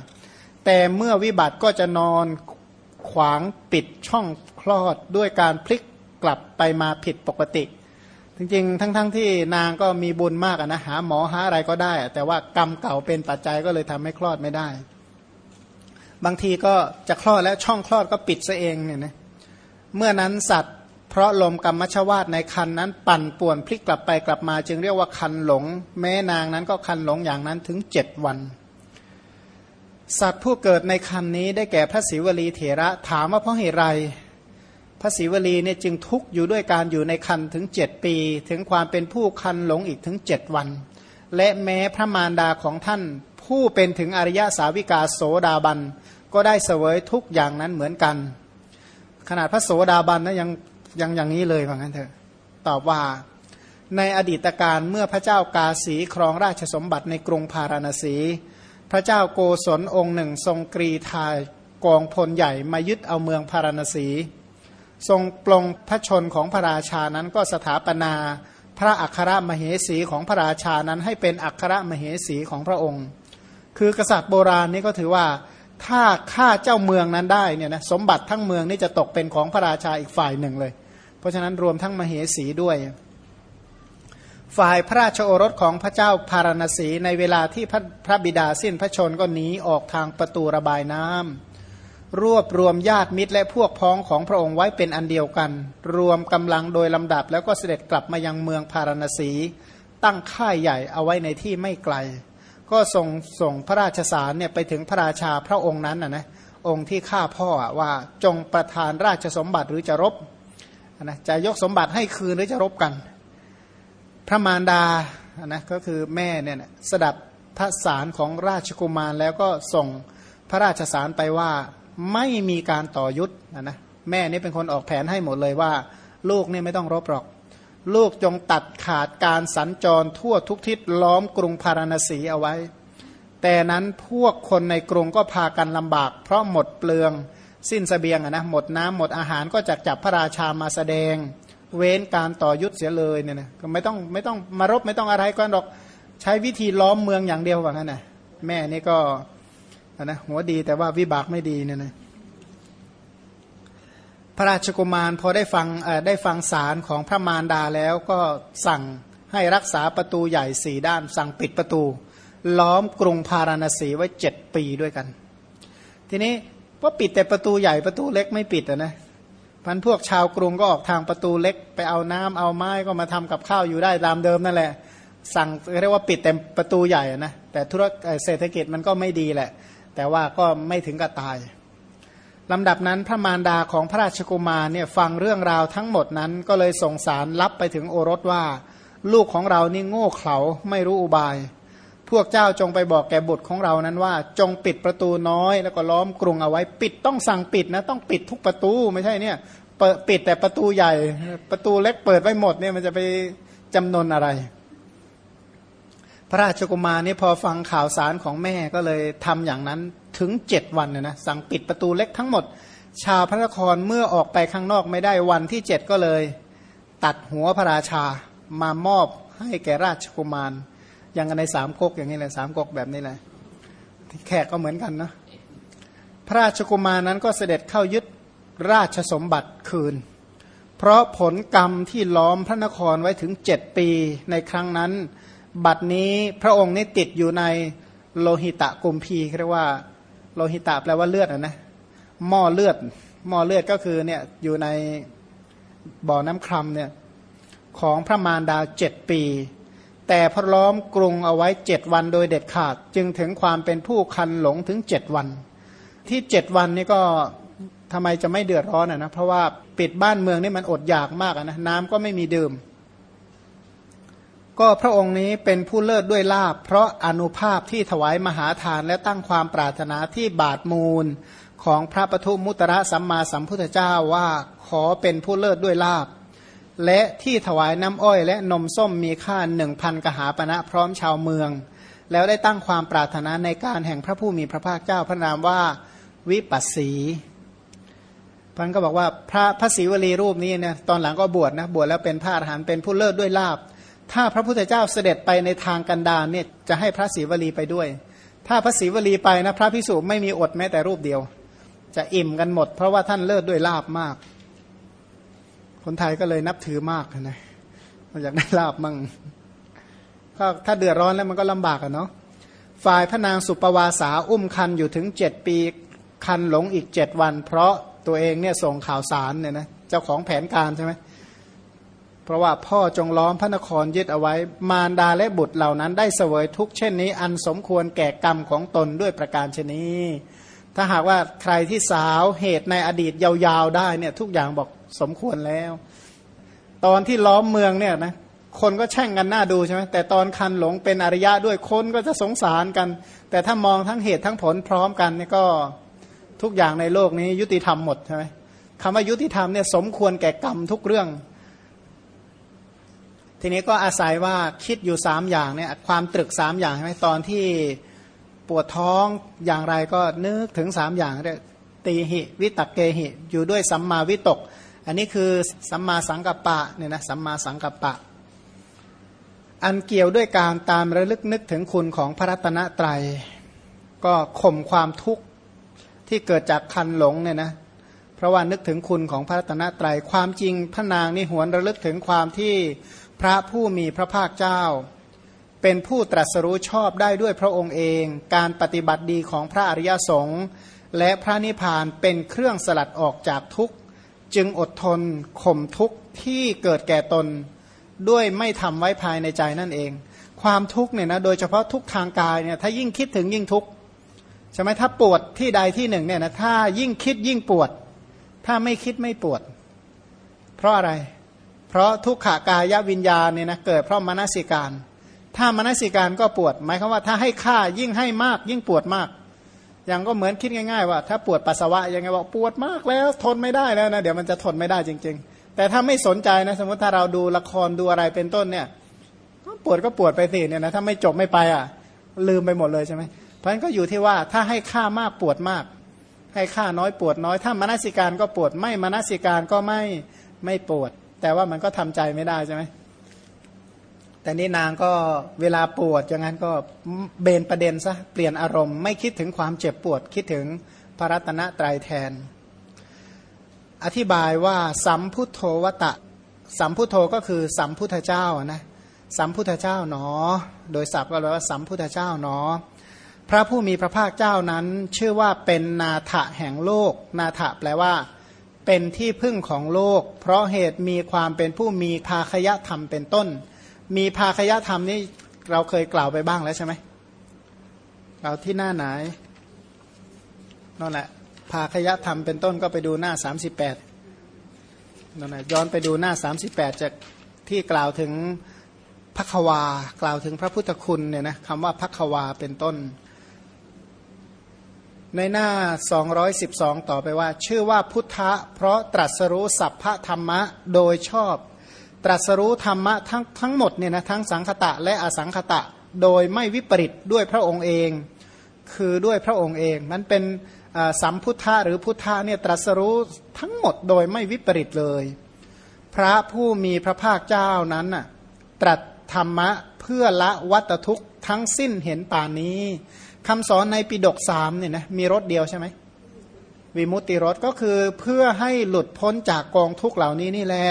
แต่เมื่อวิบัติก็จะนอนขวางปิดช่องคลอดด้วยการพลิกกลับไปมาผิดปกติ จริงๆ ทั้งๆทที่นางก็มีบุญมากนะหาหมอหาอะไรก็ได้ แต่ว่ากรรมเก่าเป็นปัจจัยก็เลยทำให้คลอดไม่ได้ บางทีก็จะคลอดแล้วช่องคลอดก็ปิดซะเองเนี่ยนะเมื่อนั้นสัตว์ เพราะลมกรรมชวาตในคันนั้นปั่นป่วนพลิกกลับไปกลับมา จึงเรียกว่าคันหลง แม่นางนั้นก็คันหลงอย่างนั้นถึงเจ็ดวัน สัตว์ผู้เกิดในคันนี้ได้แก่พระศิวลีเถระถามว่าเพราะเหตุไรพระศิวลีเนี่ยจึงทุกข์อยู่ด้วยการอยู่ในคันถึงเจ็ดปี ถึงความเป็นผู้คันหลงอีกถึงเจ็ดวัน และแม้พระมารดาของท่าน ผู้เป็นถึงอริยสาวิกาโสดาบัน ก็ได้เสวยทุกอย่างนั้นเหมือนกัน ขนาดพระโสดาบันนะยังยังอย่างนี้เลยว่างั้นเถอะตอบว่าในอดีตการเมื่อพระเจ้ากาสีครองราชสมบัติในกรุงพาราณสี พระเจ้าโกศลองค์หนึ่ง ทรงกรีธากองพลใหญ่มายึดเอาเมืองพาราณสี ทรงปลงพระชนของพระราชานั้นก็สถาปนาพระอัครมเหสีของพระราชานั้นให้เป็นอัครมเหสีของพระองค์ คือกษัตริย์โบราณนี่ก็ถือว่าถ้าฆ่าเจ้าเมืองนั้นได้เนี่ยนะสมบัติทั้งเมืองนี่จะตกเป็นของพระราชาอีกฝ่ายหนึ่งเลย เพราะฉะนั้นรวมทั้งมเหสีด้วย ฝ่ายพระราชโอรสของพระเจ้าพารณสีในเวลาที่พระพระบิดาสิ้นพระชนก็หนีออกทางประตูระบายน้ำรวบรวมญาติมิตรและพวกพ้องของพระองค์ไว้เป็นอันเดียวกัน รวมกำลังโดยลำดับ แล้วก็เสด็จกลับมายังเมืองพารณสี ตั้งค่ายใหญ่เอาไว้ในที่ไม่ไกล ก็ส่งส่งพระราชสารเนี่ยไปถึงพระราชาพระองค์นั้นนะนะองค์ที่ฆ่าพ่อว่าจงประทานราชสมบัติหรือจะรบนะจะยกสมบัติให้คืนหรือจะรบกัน พระมารดานะก็คือแม่เนี่ยสดับพระสารของราชกุมารแล้วก็ส่งพระราชสารไปว่าไม่มีการต่อยุทธนะนะแม่นี่เป็นคนออกแผนให้หมดเลยว่า ลูกนี่ไม่ต้องรบหรอก ลูกจงตัดขาดการสัญจรทั่วทุกทิศล้อมกรุงพาราณสีเอาไว้ แต่นั้นพวกคนในกรุงก็พากันลำบาก เพราะหมดเปลืองสิ้นสเสบียงนะหมดน้ำหมดอาหารก็จะจับพระราชามาแสดง เว้นการต่อยุทธเสียเลยเนี่ยนะก็ไม่ต้องไม่ต้องมารบไม่ต้องอะไรก็หรอกใช้วิธีล้อมเมืองอย่างเดียวว่างั้นนะแม่นี่ก็นะหัวดีแต่ว่าวิบากไม่ดีเนี่ยนะ พระราชกุมารพอได้ฟังได้ฟังสารของพระมารดาแล้วก็สั่งให้รักษาประตูใหญ่สี่ด้าน สั่งปิดประตู ล้อมกรุงพาราณสีไว้เจ็ดปีด้วยกัน ทีนี้ว่าปิดแต่ประตูใหญ่ประตูเล็กไม่ปิดนะพันพวกชาวกรุงก็ออกทางประตูเล็กไปเอาน้ำเอาไม้ก็มาทำกับข้าวอยู่ได้ตามเดิมนั่นแหละ สั่งเรียกว่าปิดแต่ประตูใหญ่นะแต่ธุรกิจเศรษฐกิจมันก็ไม่ดีแหละ แต่ว่าก็ไม่ถึงกับตาย ลำดับนั้นพระมารดาของพระราชกุมารเนี่ยฟังเรื่องราวทั้งหมดนั้นก็เลยส่งสารรับไปถึงโอรสว่า ลูกของเรานี่โง่เขลาไม่รู้อุบาย พวกเจ้าจงไปบอกแก่บุตรของเรานั้นว่า จงปิดประตูน้อยแล้วก็ล้อมกรุงเอาไว้ปิดต้องสั่งปิดนะต้องปิดทุกประตูไม่ใช่เนี่ยเปิดปิดแต่ประตูใหญ่ ประตูเล็กเปิดไว้หมดเนี่ยมันจะไปจำนนอะไร พระราชกุมารนี่พอฟังข่าวสารของแม่ก็เลยทำอย่างนั้น ถึงเจ็ดวันนะนะสั่งปิดประตูเล็กทั้งหมด ชาวพระนครเมื่อออกไปข้างนอกไม่ได้วันที่เจ็ดก็เลย ตัดหัวพระราชามามอบให้แก่ราชกุมารอย่างในสามก๊กอย่างนี้แหละสามก๊กแบบนี้แหละแขกก็เหมือนกันนะพระราชกุมารนั้นก็เสด็จเข้ายึดราชสมบัติคืน เพราะผลกรรมที่ล้อมพระนครไว้ถึงเจ็ดปีในครั้งนั้น บัดนี้พระองค์นี้ติดอยู่ในโลหิตะกุมพีเรียกว่า โลหิตะแปลว่าเลือดนะหม้อเลือดหม้อเลือดก็คือเนี่ยอยู่ในบ่อน้ำคร่ำเนี่ยของพระมารดาเจ็ดปี แต่พระล้อมกรุงเอาไว้เจ็ดวันโดยเด็ดขาด จึงถึงความเป็นผู้คันหลงถึงเจ็ดวัน ที่เจ็ดวันนี้ก็ทำไมจะไม่เดือดร้อนอะนะเพราะว่าปิดบ้านเมืองนี่มันอดอยากมากนะน้ำก็ไม่มีดื่ม ก็พระองค์นี้เป็นผู้เลิศด้วยลาบ เพราะอนุภาพที่ถวายมหาทานและตั้งความปรารถนาที่บาทมูลของพระปทุมุตระสัมมาสัมพุทธเจ้าว่าขอเป็นผู้เลิศด้วยลาบ และที่ถวายน้ำอ้อยและนมส้มมีค่าหนึ่งพันกหาปณะพร้อมชาวเมือง แล้วได้ตั้งความปรารถนาในการแห่งพระผู้มีพระภาคเจ้าพระนามว่าวิปัสสีพันก็บอกว่าพระพระศรีวลีรูปนี้เนี่ยตอนหลังก็บวชนะบวชแล้วเป็นพระอรหันต์เป็นผู้เลิศด้วยลาบ ถ้าพระพุทธเจ้าเสด็จไปในทางกันดารเนี่ยจะให้พระศรีวลีไปด้วย ถ้าพระศรีวลีไปนะพระพิสุไม่มีอดแม้แต่รูปเดียว จะอิ่มกันหมด เพราะว่าท่านเลิศด้วยลาบมาก คนไทยก็เลยนับถือมากนะมันอยากได้ลาบมั่งก็ถ้าเดือดร้อนแล้วมันก็ลำบากอะเนาะฝ่ายพระนางสุปวาสาอุ้มคันอยู่ถึงเจ็ดปีคันหลงอีกเจ็ดวัน เพราะตัวเองเนี่ยส่งข่าวสารเนี่ยนะเจ้าของแผนการใช่ไหม เพราะว่าพ่อจงล้อมพระนครยึดเอาไว้ มารดาและบุตรเหล่านั้นได้เสวยทุกเช่นนี้ อันสมควรแก่กรรมของตนด้วยประการชนี้ ถ้าหากว่าใครที่สาวเหตุในอดีตยาวๆได้เนี่ยทุกอย่างบอกสมควรแล้ว ตอนที่ล้อมเมืองเนี่ยนะคนก็แช่งกันหน้าดูใช่ไหมแต่ตอนคันหลงเป็นอริยะด้วยคนก็จะสงสารกัน แต่ถ้ามองทั้งเหตุทั้งผลพร้อมกันเนี่ยก็ทุกอย่างในโลกนี้ยุติธรรมหมดใช่ไหมคำว่ายุติธรรมเนี่ยสมควรแก่กรรมทุกเรื่อง ทีนี้ก็อาศัยว่าคิดอยู่สามอย่างเนี่ยความตรึกสามอย่างใช่ไหมตอนที่ปวดท้องอย่างไรก็นึกถึงสามอย่างเรียตีหิวิตกเกหิ อยู่ด้วยสัมมาวิตก อันนี้คือสัมมาสังกัปปะเนี่ยนะสัมมาสังกัปปะ อันเกี่ยวด้วยการตามระลึกนึกถึงคุณของพระรัตนตรัย ก็ข่มความทุกข์ที่เกิดจากคันหลงเนี่ยนะเพราะว่านึกถึงคุณของพระรัตนตรยัยความจริงพระนางนี่หวนระลึกถึงความที่ พระผู้มีพระภาคเจ้า เป็นผู้ตรัสรู้ชอบได้ด้วยพระองค์เอง การปฏิบัติดีของพระอริยสงฆ์และพระนิพพานเป็นเครื่องสลัดออกจากทุกข์ จึงอดทนข่มทุกข์ที่เกิดแก่ตน ด้วยไม่ทำไว้ภายในใจนั่นเอง ความทุกข์เนี่ยนะโดยเฉพาะทุกทางกายเนี่ยถ้ายิ่งคิดถึงยิ่งทุกข์ช่ไหมถ้าปวดที่ใดที่หนึ่งเนี่ยนะถ้ายิ่งคิดยิ่งปวด ถ้าไม่คิดไม่ปวด เพราะอะไร เพราะทุกขากายวิญญาณเนี่ยนะเกิดเพราะมนสิการ ถ้ามนสิการก็ปวด หมายความว่าถ้าให้ค่ายิ่งให้มาก ยิ่งปวดมาก อย่างก็เหมือนคิดง่าย ๆ ว่า ถ้าปวดปัสสาวะยังไงบอกปวดมากแล้วทนไม่ได้แล้วนะเดี๋ยวมันจะทนไม่ได้จริง ๆ แต่ถ้าไม่สนใจนะสมมติถ้าเราดูละครดูอะไรเป็นต้นเนี่ยปวดก็ปวดไปสิเนี่ยนะถ้าไม่จบไม่ไปอะ ลืมไปหมดเลยใช่ไหมเพราะฉะนั้นก็อยู่ที่ว่าถ้าให้ค่ามากปวดมาก ให้ค่าน้อยปวดน้อย ถ้ามนสิการก็ปวดไม่มนสิการก็ไม่ไม่ปวด แต่ว่ามันก็ทำใจไม่ได้ใช่ไหมแต่นี่นางก็เวลาปวดอย่างนั้นก็เบนประเด็นซะเปลี่ยนอารมณ์ไม่คิดถึงความเจ็บปวดคิดถึงพระรัตนตรัยแทน อธิบายว่าสัมพุทโธวตะ สัมพุทโธก็คือสัมพุทธเจ้านะสัมพุทธเจ้าหนอ โดยศัพท์ก็เรียกว่าสัมพุทธเจ้าหนอ พระผู้มีพระภาคเจ้านั้นชื่อว่าเป็นนาถะแห่งโลก นาถะแปลว่า เป็นที่พึ่งของโลก เพราะเหตุมีความเป็นผู้มีภาคยธรรมเป็นต้น มีภาคยธรรมนี่เราเคยกล่าวไปบ้างแล้วใช่ไหมเราที่หน้าไหนนั่นแหละภาคยธรรมเป็นต้นก็ไปดูหน้า 38นั่นนะย้อนไปดูหน้า 38 จากที่กล่าวถึงพักวากล่าวถึงพระพุทธคุณเนี่ยนะคำว่าพักวาเป็นต้น ในหน้า 212 ต่อไปว่า ชื่อว่าพุทธะ เพราะตรัสรู้สัพพธรรมะโดยชอบ ตรัสรู้ธรรมะทั้งทั้งหมดเนี่ยนะทั้งสังคตะและอสังคตะโดยไม่วิปริตด้วยพระองค์เอง คือด้วยพระองค์เองนั้นเป็นสัมพุทธะหรือพุทธะเนี่ยตรัสรู้ทั้งหมดโดยไม่วิปริตเลย พระผู้มีพระภาคเจ้านั้นน่ะตรัสธรรมะเพื่อละวัตทุกข์ทั้งสิ้นเห็นป่านนี้ คำสอนในปิดกสามเนี่ยนะมีรถเดียวใช่ไหมวิมุตติรถก็คือเพื่อให้หลุดพ้นจากกองทุกเหล่านี้นี่แหละ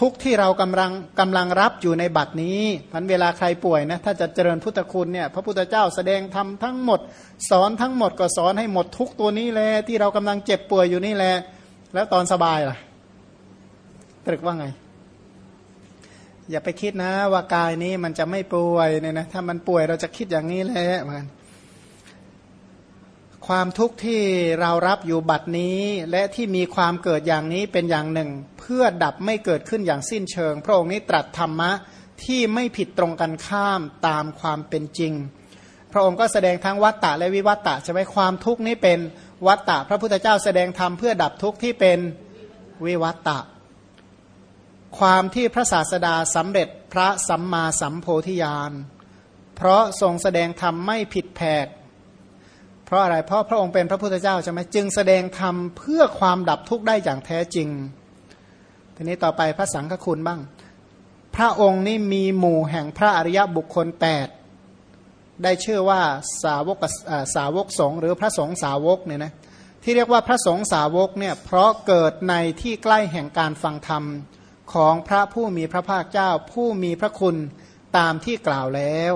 ทุกที่เรากำลังกำลังรับอยู่ในบัดนี้พันเวลาใครป่วยนะถ้าจะเจริญพุทธคุณเนี่ยพระพุทธเจ้าแสดงทำทั้งหมด สอนทั้งหมดก็สอนให้หมดทุกตัวนี้แหละที่เรากำลังเจ็บป่วยอยู่นี่แหละแล้วตอนสบายล่ะตรึกว่าไง อย่าไปคิดนะ ว่ากายนี้มันจะไม่ป่วยเนี่ยนะถ้ามันป่วยเราจะคิดอย่างนี้แหละมันความทุกข์ที่เรารับอยู่บัดนี้ และที่มีความเกิดอย่างนี้เป็นอย่างหนึ่ง เพื่อดับไม่เกิดขึ้นอย่างสิ้นเชิง พระองค์นี้ตรัสธรรมะที่ไม่ผิดตรงกันข้ามตามความเป็นจริง พระองค์ก็แสดงทั้งวัตตะและวิวัตตะใช่ไหมความทุกข์นี้เป็นวัตตะ พระพุทธเจ้าแสดงธรรมเพื่อดับทุกข์ที่เป็นวิวัตตะ ความที่พระศาสดาสำเร็จพระสัมมาสัมโพธิญาณ เพราะทรงแสดงธรรมไม่ผิดแผก เพราะอะไร เพราะพระองค์เป็นพระพุทธเจ้าใช่ไหมจึงแสดงธรรมเพื่อความดับทุกข์ได้อย่างแท้จริง ทีนี้ต่อไปพระสังฆคุณบ้าง พระองค์นี่มีหมู่แห่งพระอริยบุคคล 8 ได้ชื่อว่าสาวกสาวกสงหรือพระสงฆ์สาวกเนี่ยนะที่เรียกว่าพระสงฆ์สาวกเนี่ยเพราะเกิดในที่ใกล้แห่งการฟังธรรม ของพระผู้มีพระภาคเจ้าผู้มีพระคุณตามที่กล่าวแล้ว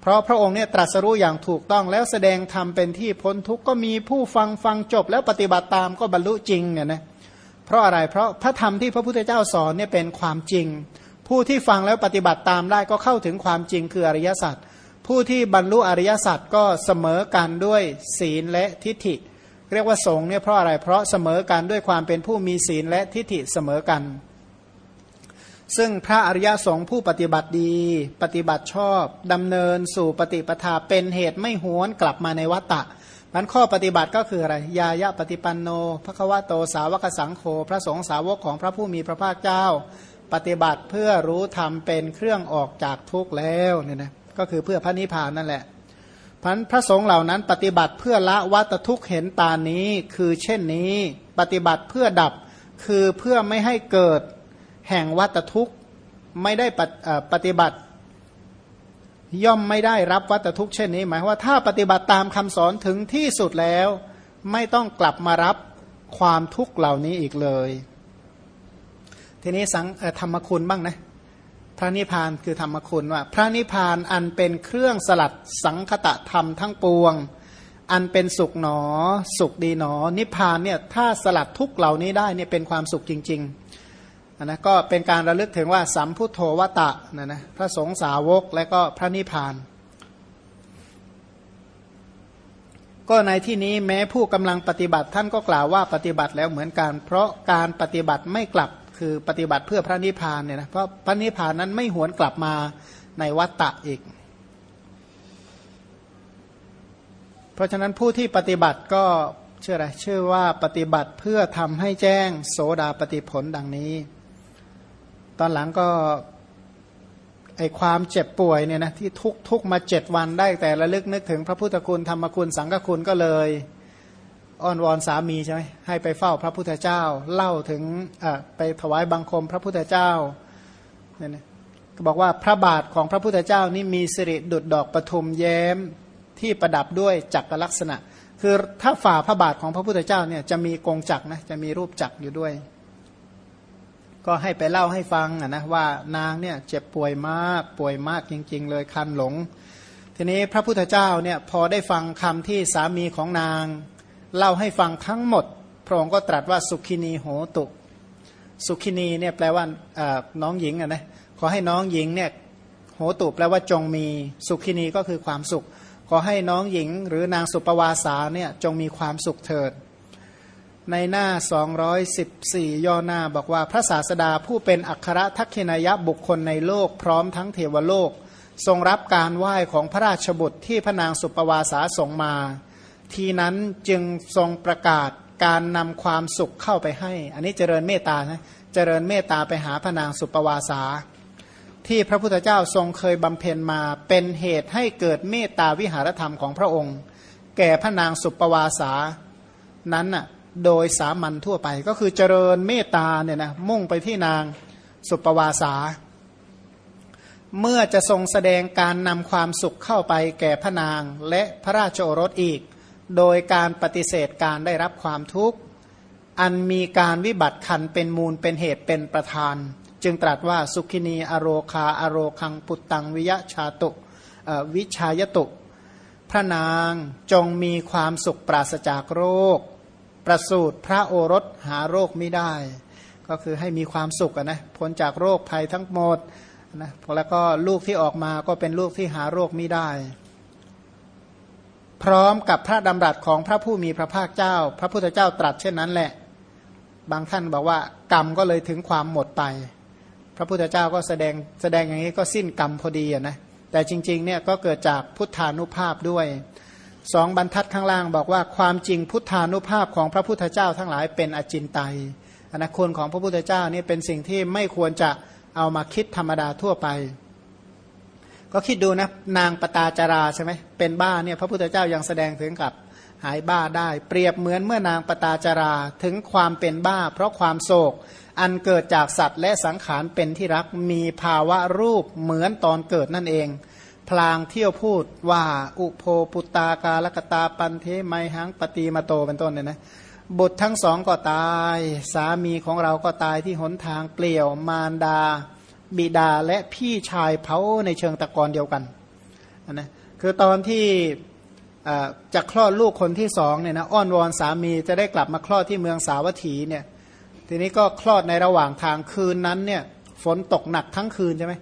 เพราะพระองค์เนี่ยตรัสรู้อย่างถูกต้องแล้วแสดงธรรมเป็นที่พ้นทุกข์ก็มีผู้ฟังฟังจบแล้วปฏิบัติตามก็บรรลุจริงเนี่ยนะเพราะอะไรเพราะพระธรรมที่พระพุทธเจ้าสอนเนี่ยเป็นความจริง ผู้ที่ฟังแล้วปฏิบัติตามได้ก็เข้าถึงความจริงคืออริยสัจผู้ที่บรรลุอริยสัจก็เสมอกันด้วยศีลและทิฏฐิ เรียกว่าสงเนี่ยเพราะอะไรเพราะเสมอกันด้วยความเป็นผู้มีศีลและทิฏฐิเสมอกัน ซึ่งพระอริยสงฆ์ผู้ปฏิบัติดี ปฏิบัติชอบดำเนินสู่ปฏิปทาเป็นเหตุไม่หวนกลับมาในวัตตะมันข้อปฏิบัติก็คืออะไร ยายะปฏิปันโนพระควโตสาวกสังโฆพระสงฆ์สาวกของพระผู้มีพระภาคเจ้า ปฏิบัติเพื่อรู้ธรรมเป็นเครื่องออกจากทุกข์แล้วเนี่ยนะก็คือเพื่อพระนิพพานนั่นแหละพันพระสงฆ์เหล่านั้นปฏิบัติเพื่อละวัตทุกข์เห็นตานี้คือเช่นนี้ ปฏิบัติเพื่อดับคือเพื่อไม่ให้เกิด แห่งวัตทุกข์ไม่ได้ปฏิบัติ ย่อมไม่ได้รับวัตทุกข์เช่นนี้ หมายว่าถ้าปฏิบัติตามคำสอนถึงที่สุดแล้ว ไม่ต้องกลับมารับความทุกข์เหล่านี้อีกเลย ทีนี้สังธรรมคุณบ้างนะพระนิพพานคือธรรมคุณว่า พระนิพพานอันเป็นเครื่องสลัดสังคตะธรรมทั้งปวง อันเป็นสุขหนอ สุขดีหนอ นิพพานเนี่ยถ้าสลัดทุกเหล่านี้ได้เนี่ยเป็นความสุขจริง ๆ นะก็เป็นการระลึกถึงว่าสัมพุทโธวตะนะนะพระสงฆ์สาวกและก็พระนิพพาน ก็ในที่นี้แม้ผู้กำลังปฏิบัติท่านก็กล่าวว่าปฏิบัติแล้วเหมือนกัน เพราะการปฏิบัติไม่กลับคือปฏิบัติเพื่อพระนิพพานเนี่ยนะเพราะพระนิพพานนั้นไม่หวนกลับมาในวัตตะอีก เพราะฉะนั้นผู้ที่ปฏิบัติก็เชื่ออะไรเชื่อว่าปฏิบัติเพื่อทำให้แจ้งโสดาปฏิผลดังนี้ ตอนหลังก็ไอความเจ็บป่วยเนี่ยนะที่ทุกทุกมาเจ็ดวันได้แต่ระลึกนึกถึงพระพุทธคุณธรรมคุณสังฆคุณก็เลยอ้อนวอนสามีใช่ไหมให้ไปเฝ้าพระพุทธเจ้า เล่าถึงไปถวายบังคมพระพุทธเจ้าเนี่ยนะก็บอกว่าพระบาทของพระพุทธเจ้านี่มีสิริดุดดอกปทุมแย้มที่ประดับด้วยจักรลักษณะ คือถ้าฝ่าพระบาทของพระพุทธเจ้าเนี่ยจะมีกงจักรนะจะมีรูปจักรอยู่ด้วย ก็ให้ไปเล่าให้ฟังนะว่านางเนี่ยเจ็บป่วยมากป่วยมากจริง ๆ เลยคันหลง ทีนี้พระพุทธเจ้าเนี่ยพอได้ฟังคำที่สามีของนาง เล่าให้ฟังทั้งหมด พระองค์ก็ตรัสว่าสุขินีโหตุ สุขินีเนี่ยแปลว่าน้องหญิงนะขอให้น้องหญิงเนี่ยโหตุแปลว่าจงมีสุขินีก็คือความสุขขขอให้น้องหญิง หรือนางสุปวาสาเนี่ยจงมีความสุขเถิด ในหน้า 214 ย่อหน้าบอกว่าพระศาสดาผู้เป็นอัครทักษินายบุคคลในโลกพร้อมทั้งเทวโลก ทรงรับการไหว้ของพระราชบุตรที่พระนางสุปวาสาส่งมา ทีนั้นจึงทรงประกาศการนำความสุขเข้าไปให้ อันนี้เจริญเมตตานะเจริญเมตตาไปหาพระนางสุปวาสา ที่พระพุทธเจ้าทรงเคยบำเพ็ญมาเป็นเหตุให้เกิดเมตตาวิหารธรรมของพระองค์ แก่พระนางสุปวาสานั้นน่ะ โดยสามัญทั่วไป ก็คือเจริญเมตตาเนี่ยนะมุ่งไปที่นางสุปวาสา เมื่อจะทรงแสดงการนำความสุขเข้าไปแก่พระนางและพระราชโอรสอีก โดยการปฏิเสธการได้รับความทุกข์ อันมีการวิบัติคันเป็นมูลเป็นเหตุเป็นประธาน จึงตรัสว่าสุขินีอโรคาอโรคังปุตตังวิยะชาตุวิชายตุพระนางจงมีความสุขปราศจากโรค ประสูตรพระโอรสหาโรคไม่ได้ ก็คือให้มีความสุขนะพ้นจากโรคภัยทั้งหมดนะแล้วก็ลูกที่ออกมาก็เป็นลูกที่หาโรคไม่ได้ พร้อมกับพระดำรัสของพระผู้มีพระภาคเจ้า พระพุทธเจ้าตรัสเช่นนั้นแหละ บางท่านบอกว่ากรรมก็เลยถึงความหมดไป พระพุทธเจ้าก็แสดงแสดงอย่างนี้ก็สิ้นกรรมพอดีนะแต่จริงๆเนี่ยก็เกิดจากพุทธานุภาพด้วย สองบรรทัดข้างล่างบอกว่าความจริงพุทธานุภาพของพระพุทธเจ้าทั้งหลายเป็นอจินไตยอนาคุณของพระพุทธเจ้านี่เป็นสิ่งที่ไม่ควรจะเอามาคิดธรรมดาทั่วไป ก็คิดดูนะนางปตาจาราใช่ไหมเป็นบ้าเนี่ยพระพุทธเจ้ายังแสดงถึงกับหายบ้าได้ เปรียบเหมือนเมื่อนางปตาจาราถึงความเป็นบ้า เพราะความโศก อันเกิดจากสัตว์และสังขารเป็นที่รักมีภาวะรูปเหมือนตอนเกิดนั่นเอง พลางเที่ยวพูดว่าอุโพปุตตากาลกตาปันเทไมหังปฏิมาโตเป็นต้นเนี่ยนะบุตรทั้งสองก็ตาย สามีของเราก็ตายที่หนทางเปลี่ยวมารดา บิดาและพี่ชายเผาในเชิงตะกอนเดียวกันนะคือตอนที่จะคลอดลูกคนที่สองเนี่ยนะอ้อนวอนสามีจะได้กลับมาคลอดที่เมืองสาวัตถีเนี่ยทีนี้ก็คลอดในระหว่างทางคืนนั้นเนี่ยฝนตกหนักทั้งคืนใช่ไหม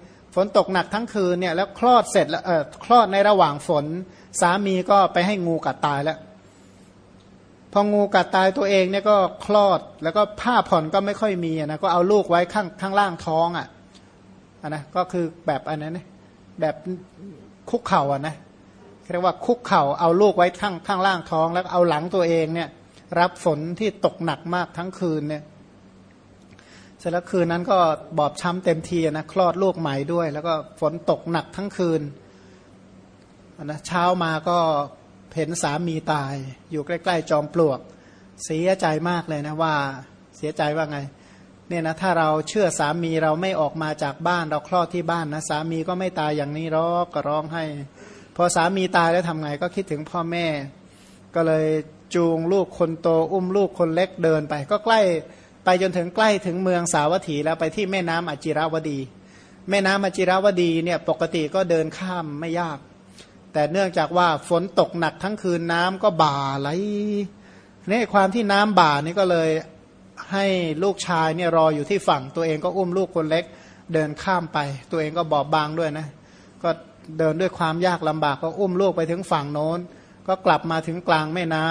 นตกหนักทั้งคืนเนี่ยแล้วคลอดเสร็จแล้วเออคลอดในระหว่างฝน สามีก็ไปให้งูกัดตายแล้ว พองูกัดตายตัวเองเนี่ยก็คลอดแล้วก็ผ้าผ่อนก็ไม่ค่อยมีนะก็เอาลูกไว้ข้างข้างล่างท้องอะนะก็คือแบบอันนั้นแบบคุกเข่าอะนะเรียกว่าคุกเข่าเอาลูกไว้ข้างข้างล่างท้อง แล้วเอาหลังตัวเองเนี่ย รับฝนที่ตกหนักมากทั้งคืนเนี่ย เสร็จแล้วคืนนั้นก็บอบช้ำเต็มทีนะคลอดลูกใหม่ด้วย แล้วก็ฝนตกหนักทั้งคืนนะเช้ามาก็เห็นสามีตาย อยู่ใกล้ ๆ จอมปลวก เสียใจมากเลยนะว่าเสียใจว่าไงเนี่ยนะถ้าเราเชื่อสามีเราไม่ออกมาจากบ้านเราคลอดที่บ้านนะสามีก็ไม่ตายอย่างนี้ร้องก็ร้องให้ พอสามีตายแล้วทำไงก็คิดถึงพ่อแม่ ก็เลยจูงลูกคนโตอุ้มลูกคนเล็กเดินไป ก็ใกล้ ไปจนถึงใกล้ถึงเมืองสาวัตถีแล้วไปที่แม่น้ำอจิราวดี แม่น้ำอจิราวดีเนี่ยปกติก็เดินข้ามไม่ยาก แต่เนื่องจากว่าฝนตกหนักทั้งคืนน้ำก็บ่าไหลนี่ความที่น้ำบ่านี่ก็เลยให้ลูกชายเนี่ยรออยู่ที่ฝั่งตัวเองก็อุ้มลูกคนเล็กเดินข้ามไป ตัวเองก็บอบบางด้วยนะ ก็เดินด้วยความยากลำบากก็อุ้มลูกไปถึงฝั่งโน้น ก็กลับมาถึงกลางแม่น้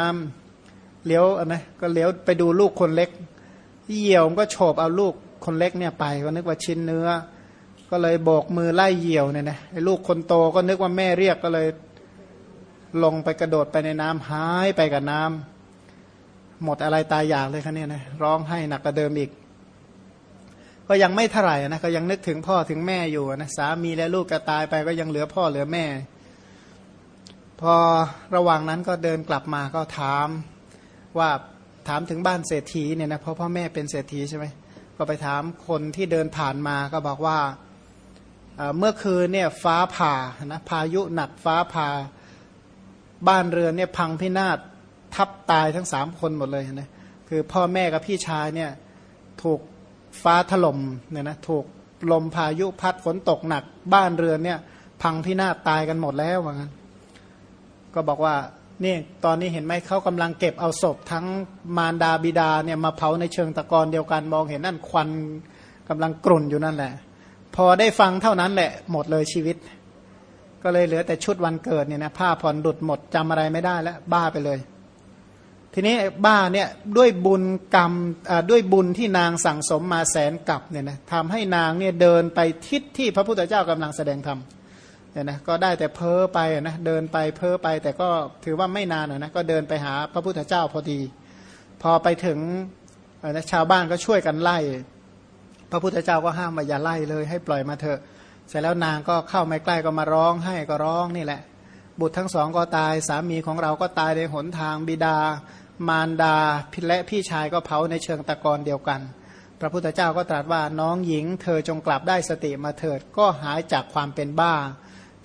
ำเลี้ยวนะก็เลี้ยวไปดูลูกคนเล็ก เหี่ยวก็โฉบเอาลูกคนเล็กเนี่ยไปก็นึกว่าชิ้นเนื้อ ก็เลยโบกมือไล่เหี่ยวเนี่ยนะไอ้ลูกคนโตก็นึกว่าแม่เรียกก็เลย ลงไปกระโดดไปในน้ำหายไปกับน้ำหมดอะไรตายอยากเลยคะเนี่ยนะร้องให้หนักกว่าเดิมอีก ก็ยังไม่เท่าไหร่นะก็ยังนึกถึงพ่อถึงแม่อยู่นะสามีและลูกก็ตายไปก็ยังเหลือพ่อเหลือแม่ พอระหว่างนั้นก็เดินกลับมาก็ถามว่า ถามถึงบ้านเศรษฐีเนี่ยนะเพราะพ่อแม่เป็นเศรษฐีใช่ไหมก็ไปถามคนที่เดินผ่านมาก็บอกว่าเมื่อคืนเนี่ยฟ้าผ่านะพายุหนักฟ้าผ่าบ้านเรือนเนี่ยพังพินาศทับตายทั้งสามคนหมดเลยนะคือพ่อแม่กับพี่ชายเนี่ยถูกฟ้าถล่มเนี่ยนะถูกลมพายุพัดฝนตกหนัก บ้านเรือนเนี่ย พังพินาศตายกันหมดแล้วว่างั้น ก็บอกว่า นี่ตอนนี้เห็นไหมเขากำลังเก็บเอาศพทั้งมารดาบิดาเนี่ยมาเผาในเชิงตะกอนเดียวกันมองเห็นนั่นควันกำลังกลุ่นอยู่นั่นแหละ พอได้ฟังเท่านั้นแหละหมดเลยชีวิต ก็เลยเหลือแต่ชุดวันเกิดเนี่ยนะผ้าผ่อนดุดหมดจำอะไรไม่ได้แล้วบ้าไปเลย ทีนี้บ้าเนี่ยด้วยบุญกรรมด้วยบุญที่นางสั่งสมมาแสนกับเนี่ยนะทำให้นางเนี่ยเดินไปทิศที่พระพุทธเจ้ากำลังแสดงธรรม เนี่ยนะก็ได้แต่เพ้อไปนะเดินไปเพ้อไปแต่ก็ถือว่าไม่นานนะก็เดินไปหาพระพุทธเจ้าพอดี พอไปถึงนะชาวบ้านก็ช่วยกันไล่ พระพุทธเจ้าก็ห้ามว่าอย่าไล่เลยให้ปล่อยมาเถอะ เสร็จแล้วนางก็เข้าไม่ใกล้ก็มาร้องให้ก็ร้องนี่แหละ บุตรทั้งสองก็ตายสามีของเราก็ตายในหนทางบิดา มารดาพและพี่ชายก็เผาในเชิงตะกอนเดียวกัน พระพุทธเจ้าก็ตรัสว่าน้องหญิง เธอจงกลับได้สติมาเถิดก็หายจากความเป็นบ้า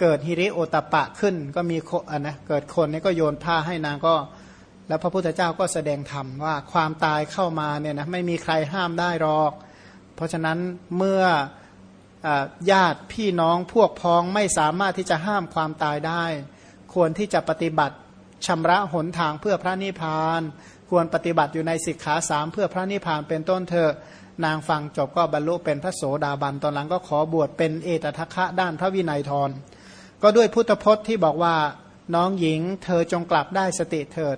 เกิดฮิริโอตปะขึ้นก็มีอะนะเกิดคนนี้ก็โยนผ้าให้นางก็ แล้วพระพุทธเจ้าก็แสดงธรรมว่าความตายเข้ามาเนี่ยนะไม่มีใครห้ามได้หรอก เพราะฉะนั้นเมื่ออญาติพี่น้องพวกพ้องไม่สามารถที่จะห้ามความตายได้ ควรที่จะปฏิบัติชำระหนทางเพื่อพระนิพพาน ควรปฏิบัติอยู่ในสิกขาสามเพื่อพระนิพพานเป็นต้นเถอะนางฟังจบก็บรรลุเป็นพระโสดาบันตอนหลังก็ขอบวชเป็นเอตทัคคะด้านพระวินัยทร ก็ด้วยพุทธพจน์ที่บอกว่าน้องหญิงเธอจงกลับได้สติเถิด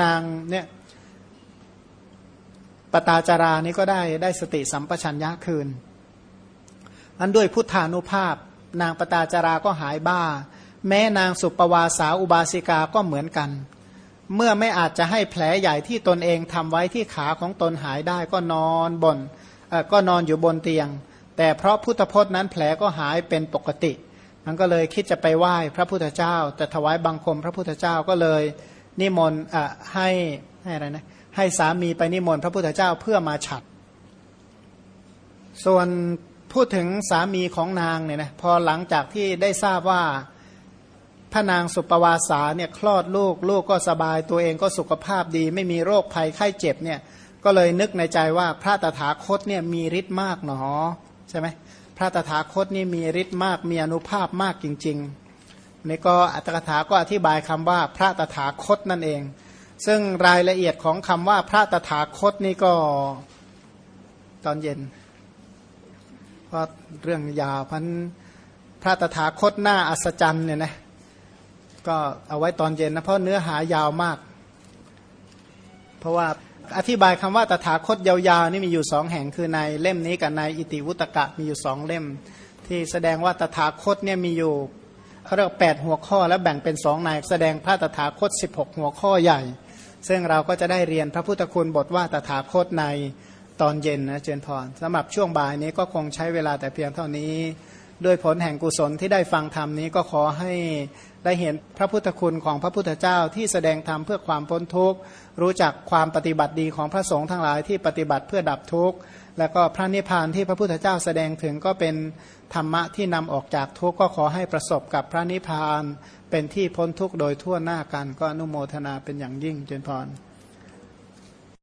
นางเนี่ยปตาจารานี้ก็ได้ได้สติสัมปชัญญะคืน อันด้วยพุทธานุภาพ นางปตาจาราก็หายบ้า แม้นางสุปวาสาอุบาสิกาก็เหมือนกัน เมื่อไม่อาจจะให้แผลใหญ่ที่ตนเองทำไว้ที่ขาของตนหายได้ก็นอนบนก็นอนอยู่บนเตียง แต่เพราะพุทธพจน์นั้นแผลก็หายเป็นปกติ มันก็เลยคิดจะไปไหว้พระพุทธเจ้า แต่ถวายบังคมพระพุทธเจ้าก็เลยนิมนต์ให้ให้อะไรนะให้สามีไปนิมนต์พระพุทธเจ้าเพื่อมาฉัด ส่วนพูดถึงสามีของนางเนี่ยนะพอหลังจากที่ได้ทราบว่าพระนางสุปวาสาเนี่ยคลอดลูกลูกก็สบายตัวเองก็สุขภาพดี ไม่มีโรคภัยไข้เจ็บเนี่ยก็เลยนึกในใจว่าพระตถาคตเนี่ยมีฤทธิ์มากหนอใช่ไหม พระตถาคตนี่มีฤทธิ์มากมีอนุภาพมากจริงๆนี่ก็อัตถกถาก็อธิบายคำว่าพระตถาคตนั่นเอง ซึ่งรายละเอียดของคำว่าพระตถาคตนี่ก็ตอนเย็นเพราะเรื่องยาวพันพระตถาคตหน้าอัศจรรย์เนี่ยนะก็เอาไว้ตอนเย็นนะเพราะเนื้อหายาวมาก เพราะว่า อธิบายคำว่าตถาคตยาวๆนี่มีอยู่สองแห่งคือในเล่มนี้กับในอิติวุตกะมีอยู่สองเล่ม ที่แสดงว่าตถาคตเนี่ยมีอยู่เขาเรียกแปดหัวข้อแล้วแบ่งเป็นสองในแสดงพระตถาคต 16 หัวข้อใหญ่ ซึ่งเราก็จะได้เรียนพระพุทธคุณบทว่าตถาคตในตอนเย็นนะเจนพรสำหรับช่วงบ่ายนี้ก็คงใช้เวลาแต่เพียงเท่านี้ ด้วยผลแห่งกุศลที่ได้ฟังธรรมนี้ก็ขอให้ ได้เห็นพระพุทธคุณของพระพุทธเจ้าที่แสดงธรรมเพื่อความพ้นทุกข์ รู้จักความปฏิบัติดีของพระสงฆ์ทั้งหลายที่ปฏิบัติเพื่อดับทุกข์ แล้วก็พระนิพพานที่พระพุทธเจ้าแสดงถึงก็เป็นธรรมะที่นำออกจากทุกข์ก็ขอให้ประสบกับพระนิพพานเป็นที่พ้นทุกข์โดยทั่วหน้ากันก็อนุโมทนาเป็นอย่างยิ่งเจนพร